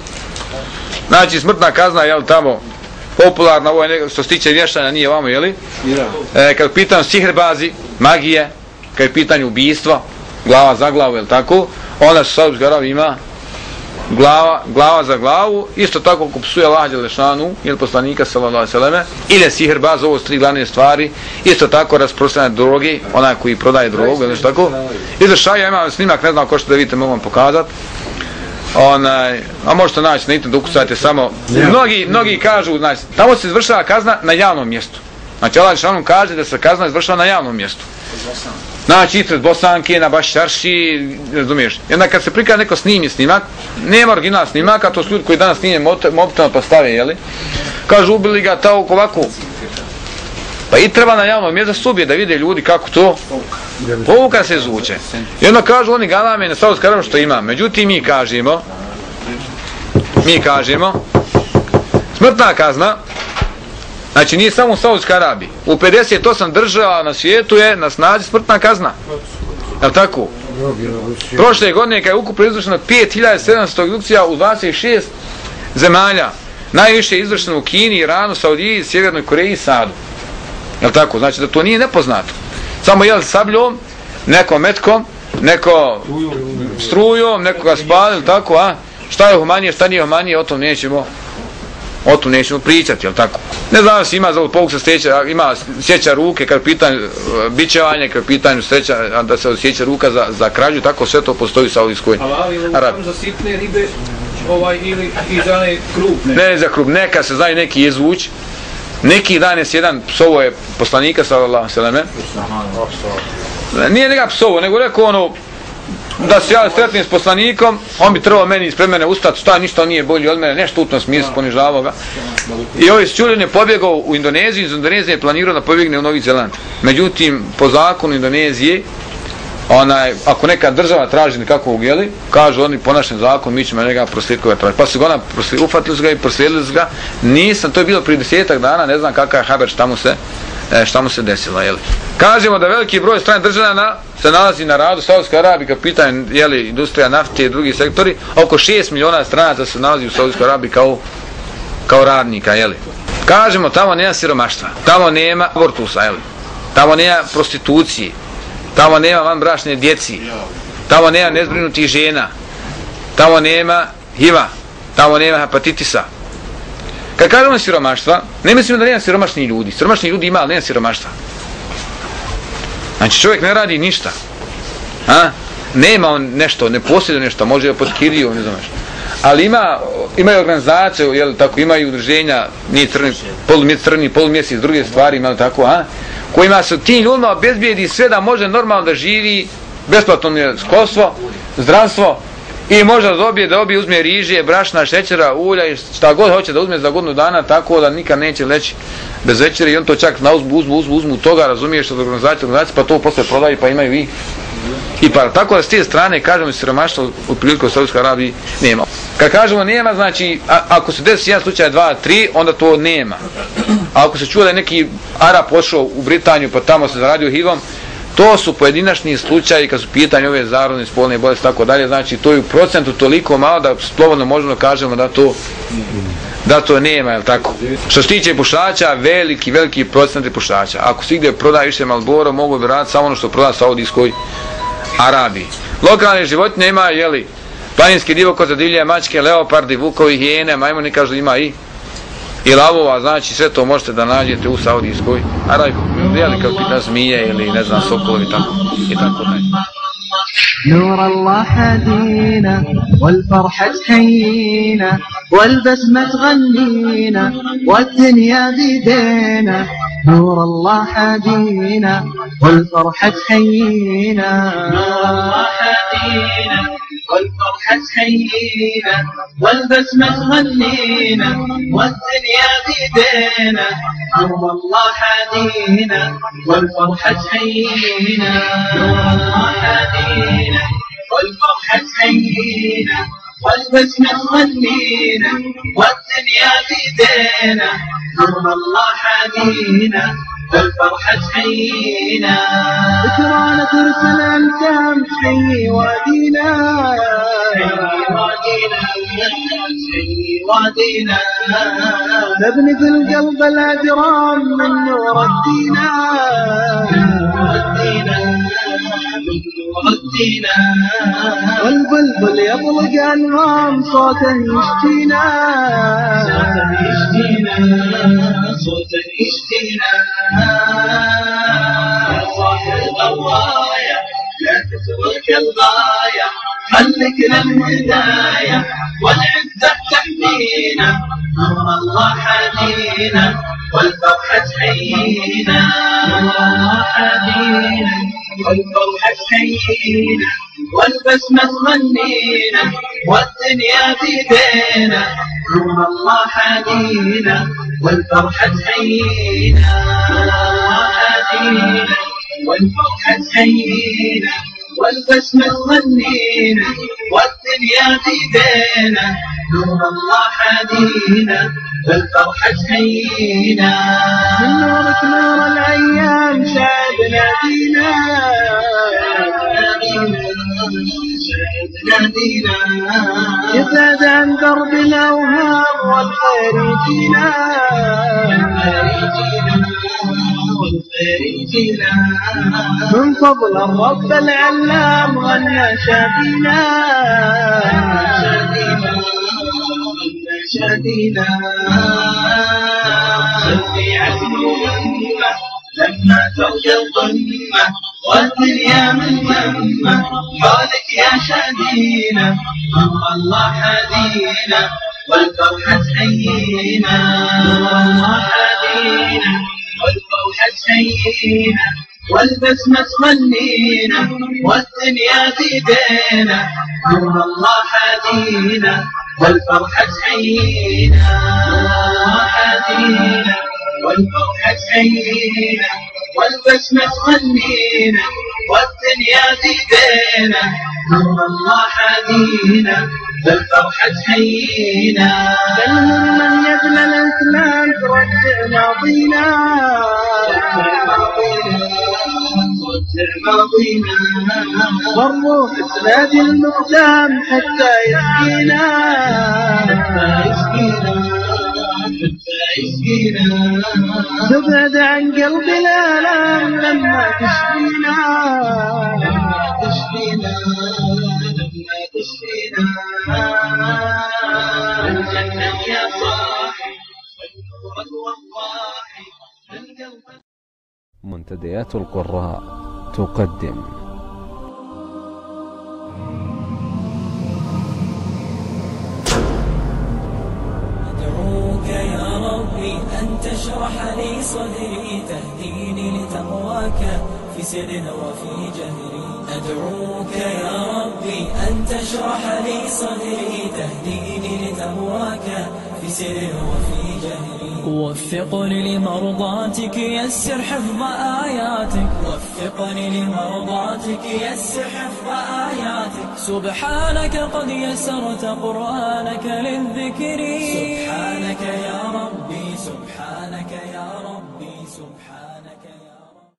Znači, smrtna kazna, jel, tamo, popularna, ovo je neko, što se tiče vještanja, nije vamo, jeli? E, kad pitan sihrbazi, magije, kad je pitanje ubijstva, glava za glavu, jel tako? Onda se Saudijska Arabija ima glava, glava za glavu, isto tako ko psuje Allah Đelešanu, ili poslanika sallallahu alaihi sallame, ili sihrbaz, ovo su tri glavne stvari, isto tako rasprostane droge, onaj koji prodaje drogu, ili tako? I za šaja ima snimak, ne znam ko što da vidite, mogu vam pokazati, onaj, a možete naći na internetu, ukucajte samo, mnogi, mnogi kažu, znači, tamo se izvršava kazna na javnom mjestu. Znači, Allah Žešanu kaže da se kazna izvršava na javnom mjestu. Znači, ispred Bosanke, na baš šarši, razumiješ. I onda kad se prikada neko snimi snimak, nema original snimaka, to su ljudi koji danas snime mobitelno pa stave, jeli? Kažu, ubili ga ta ovako. Pa i treba na javnom mjestu subje da vide ljudi kako to povuka se zvuče. I onda kažu oni galame na stavljaju skarom što ima. Međutim, mi kažemo, mi kažemo, smrtna kazna, znači nije samo u Saudijskoj Arabiji, u 58 država na svijetu je na snazi smrtna kazna. Je tako? Prošle godine kada je ukupno izvršeno 5700 redukcija u 26 zemalja, najviše je izvršeno u Kini, Iranu, Saudiji, Sjevernoj Koreji i Sadu. Je tako? Znači da to nije nepoznato. Samo jel sabljom, neko metkom, neko strujom, nekoga spalil, tako, a? Šta je humanije, šta nije humanije, o tom nećemo o tom nećemo pričati, jel tako? Ne znam se ima za ovog se steća, ima sjeća ruke kad pitanju e, bićevanje, kad pitanju sreća, da se osjeća ruka za, za krađu, tako sve to postoji sa Saudijskoj Arabiji. za sitne ribe ovaj, ili i za ne krupne? Ne, za krupne, neka se znaju neki izvuć, Neki dan je jedan psovo je poslanika sallallahu alejhi ve Nije neka psovo, nego rekao ono da se ja sretnem s poslanikom, on bi trebao meni ispred mene ustati, šta ništa nije bolji od mene, nešto u tom smislu ponižavao ga. I ovaj čuljen je pobjegao u Indoneziju, iz Indonezije je planirao da pobjegne u Novi Zeland. Međutim, po zakonu Indonezije, onaj, ako neka država traži nekakvog jeli, kažu oni po našem zakonu, mi ćemo njega proslijedkova tražiti. Pa su ga ona, ufatili ga i proslijedili ga. Nisam, to je bilo prije desetak dana, ne znam kakav je haber, šta mu se, e, šta mu se desilo, jeli. Kažemo da veliki broj strane državljana se nalazi na radu Saudijske Arabije, kao pitanje, jeli, industrija nafte i drugi sektori, oko 6 miliona stranaca se nalazi u Saudijskoj Arabiji kao, kao radnika, jeli. Kažemo, tamo nema siromaštva, tamo nema abortusa, jeli. Tamo nema prostitucije, tamo nema van brašne djeci, tamo nema nezbrinutih žena, tamo nema hiva, tamo nema hepatitisa, Kad kažemo siromaštva, ne mislimo da nema siromašni ljudi. Siromašni ljudi ima, ali nema siromaštva. Znači čovjek ne radi ništa. Ha? Nema on nešto, ne posjeduje nešto, može pod kiriju, ne znam nešto. Ali ima, imaju organizaciju, jel tako, imaju udruženja, nije crni, polumjesec, crni, polumjesec, druge stvari, imaju tako, a? Kojima se tim ljudima obezbijedi sve da može normalno da živi, besplatno je školstvo, zdravstvo, i može da dobije, da dobije, uzme rižije, brašna, šećera, ulja i šta god hoće da uzme za godinu dana, tako da nikad neće leći bez večere i on to čak na uzmu, uzmu, uzmu, uzmu toga, razumiješ od organizacije, organizacije, pa to posle prodaju, pa imaju i i pa tako da s te strane kažemo siromaštvo u priliku u Saudijskoj Arabiji nema. Kad kažemo nema, znači a, ako se desi jedan slučaj, dva, tri, onda to nema. A ako se čuje da je neki Arab pošao u Britaniju pa tamo se zaradio HIV-om, to su pojedinačni slučaji kad su pitanje ove zarodne spolne bolesti tako dalje, znači to je u procentu toliko malo da slobodno možemo kažemo da to da to nema, je tako? Što se tiče pušača, veliki, veliki procent pušača. Ako se igde prodaje više Malboro, mogu bi raditi samo ono što proda Saudijskoj Arabiji. Lokalne životinje ima, jeli, planinski divoko za divlje, mačke, leopardi, vukovi, hijene, majmuni kažu ima i i lavova, znači sve to možete da nađete u Saudijskoj Arabiji, jeli, kao pita zmije ili ne znam, sokolovi tako, i tako dalje. نور الله هدينا والفرحة تحيينا والبسمة تغنينا والدنيا بيدينا نور الله هدينا والفرحة تحيينا نور الله والفرحة تحيينا والبسمة تغنينا والدنيا بيدينا. نور الله هدينا والفرحة تحيينا نور الله هدينا والفرحة تحيينا والفتن ولينا والدنيا بيدينا نور الله حمينا والفرحة تحيينا. ذكرانا ترسل أنتم تحيي وأدينا. وادينا نبني في القلب الأجرام من نور الدينا. والبلبل يطلق أنغام صوته يشتينا. صوته يشتينا صوته يشتينا. يا صاحب الغواية لا تترك الغاية خليك للهداية والعزة تحمينا نور الله حدينا والفرحة تحيينا حدينا والفرحة تحيينا والبسمة تغنينا والدنيا بيدينا نور الله حدينا والفرحة تحيينا والفرحة تحيينا والبسمة تغنينا والدنيا بيدينا نور الله حدينا والفرحة تحيينا من نورك نور الأيام شابنا بينا شابنا بينا يزداد عن دربنا وهنا من فضل الرب العلام غنى شادينا شدينا. شفيعة الأمة لما ترجى القمة والدنيا من حولك يا شدينا أمر الله هدينا والفرحه حيينا نورا هادينا والفوحة حيينا والبسمة تغنينا والدنيا في بينا نور الله هادينا والفرحة تحيينا هادينا والفرحة تحيينا والبسمة تغنينا والدنيا في بينا نور الله هادينا هدينا بالفرحة تحيينا بل هم من يبنى الإسلام ترجع ماضينا والروح تنادي المقدام حتى يسقينا. تبعد عن قلب الآلام لما تشفينا تشفينا. منتديات القراء تقدم. أدعوك يا ربي أن تشرح لي صدري تهديني لتقواك في سر وفي جهري. أدعوك يا ربي أن تشرح لي صدري تهديني لتقواك في سر وفي جهري. وفقني لمرضاتك يسر حفظ آياتك. وفقني لمرضاتك يسر حفظ آياتك. سبحانك قد يسرت قرآنك للذكر. سبحانك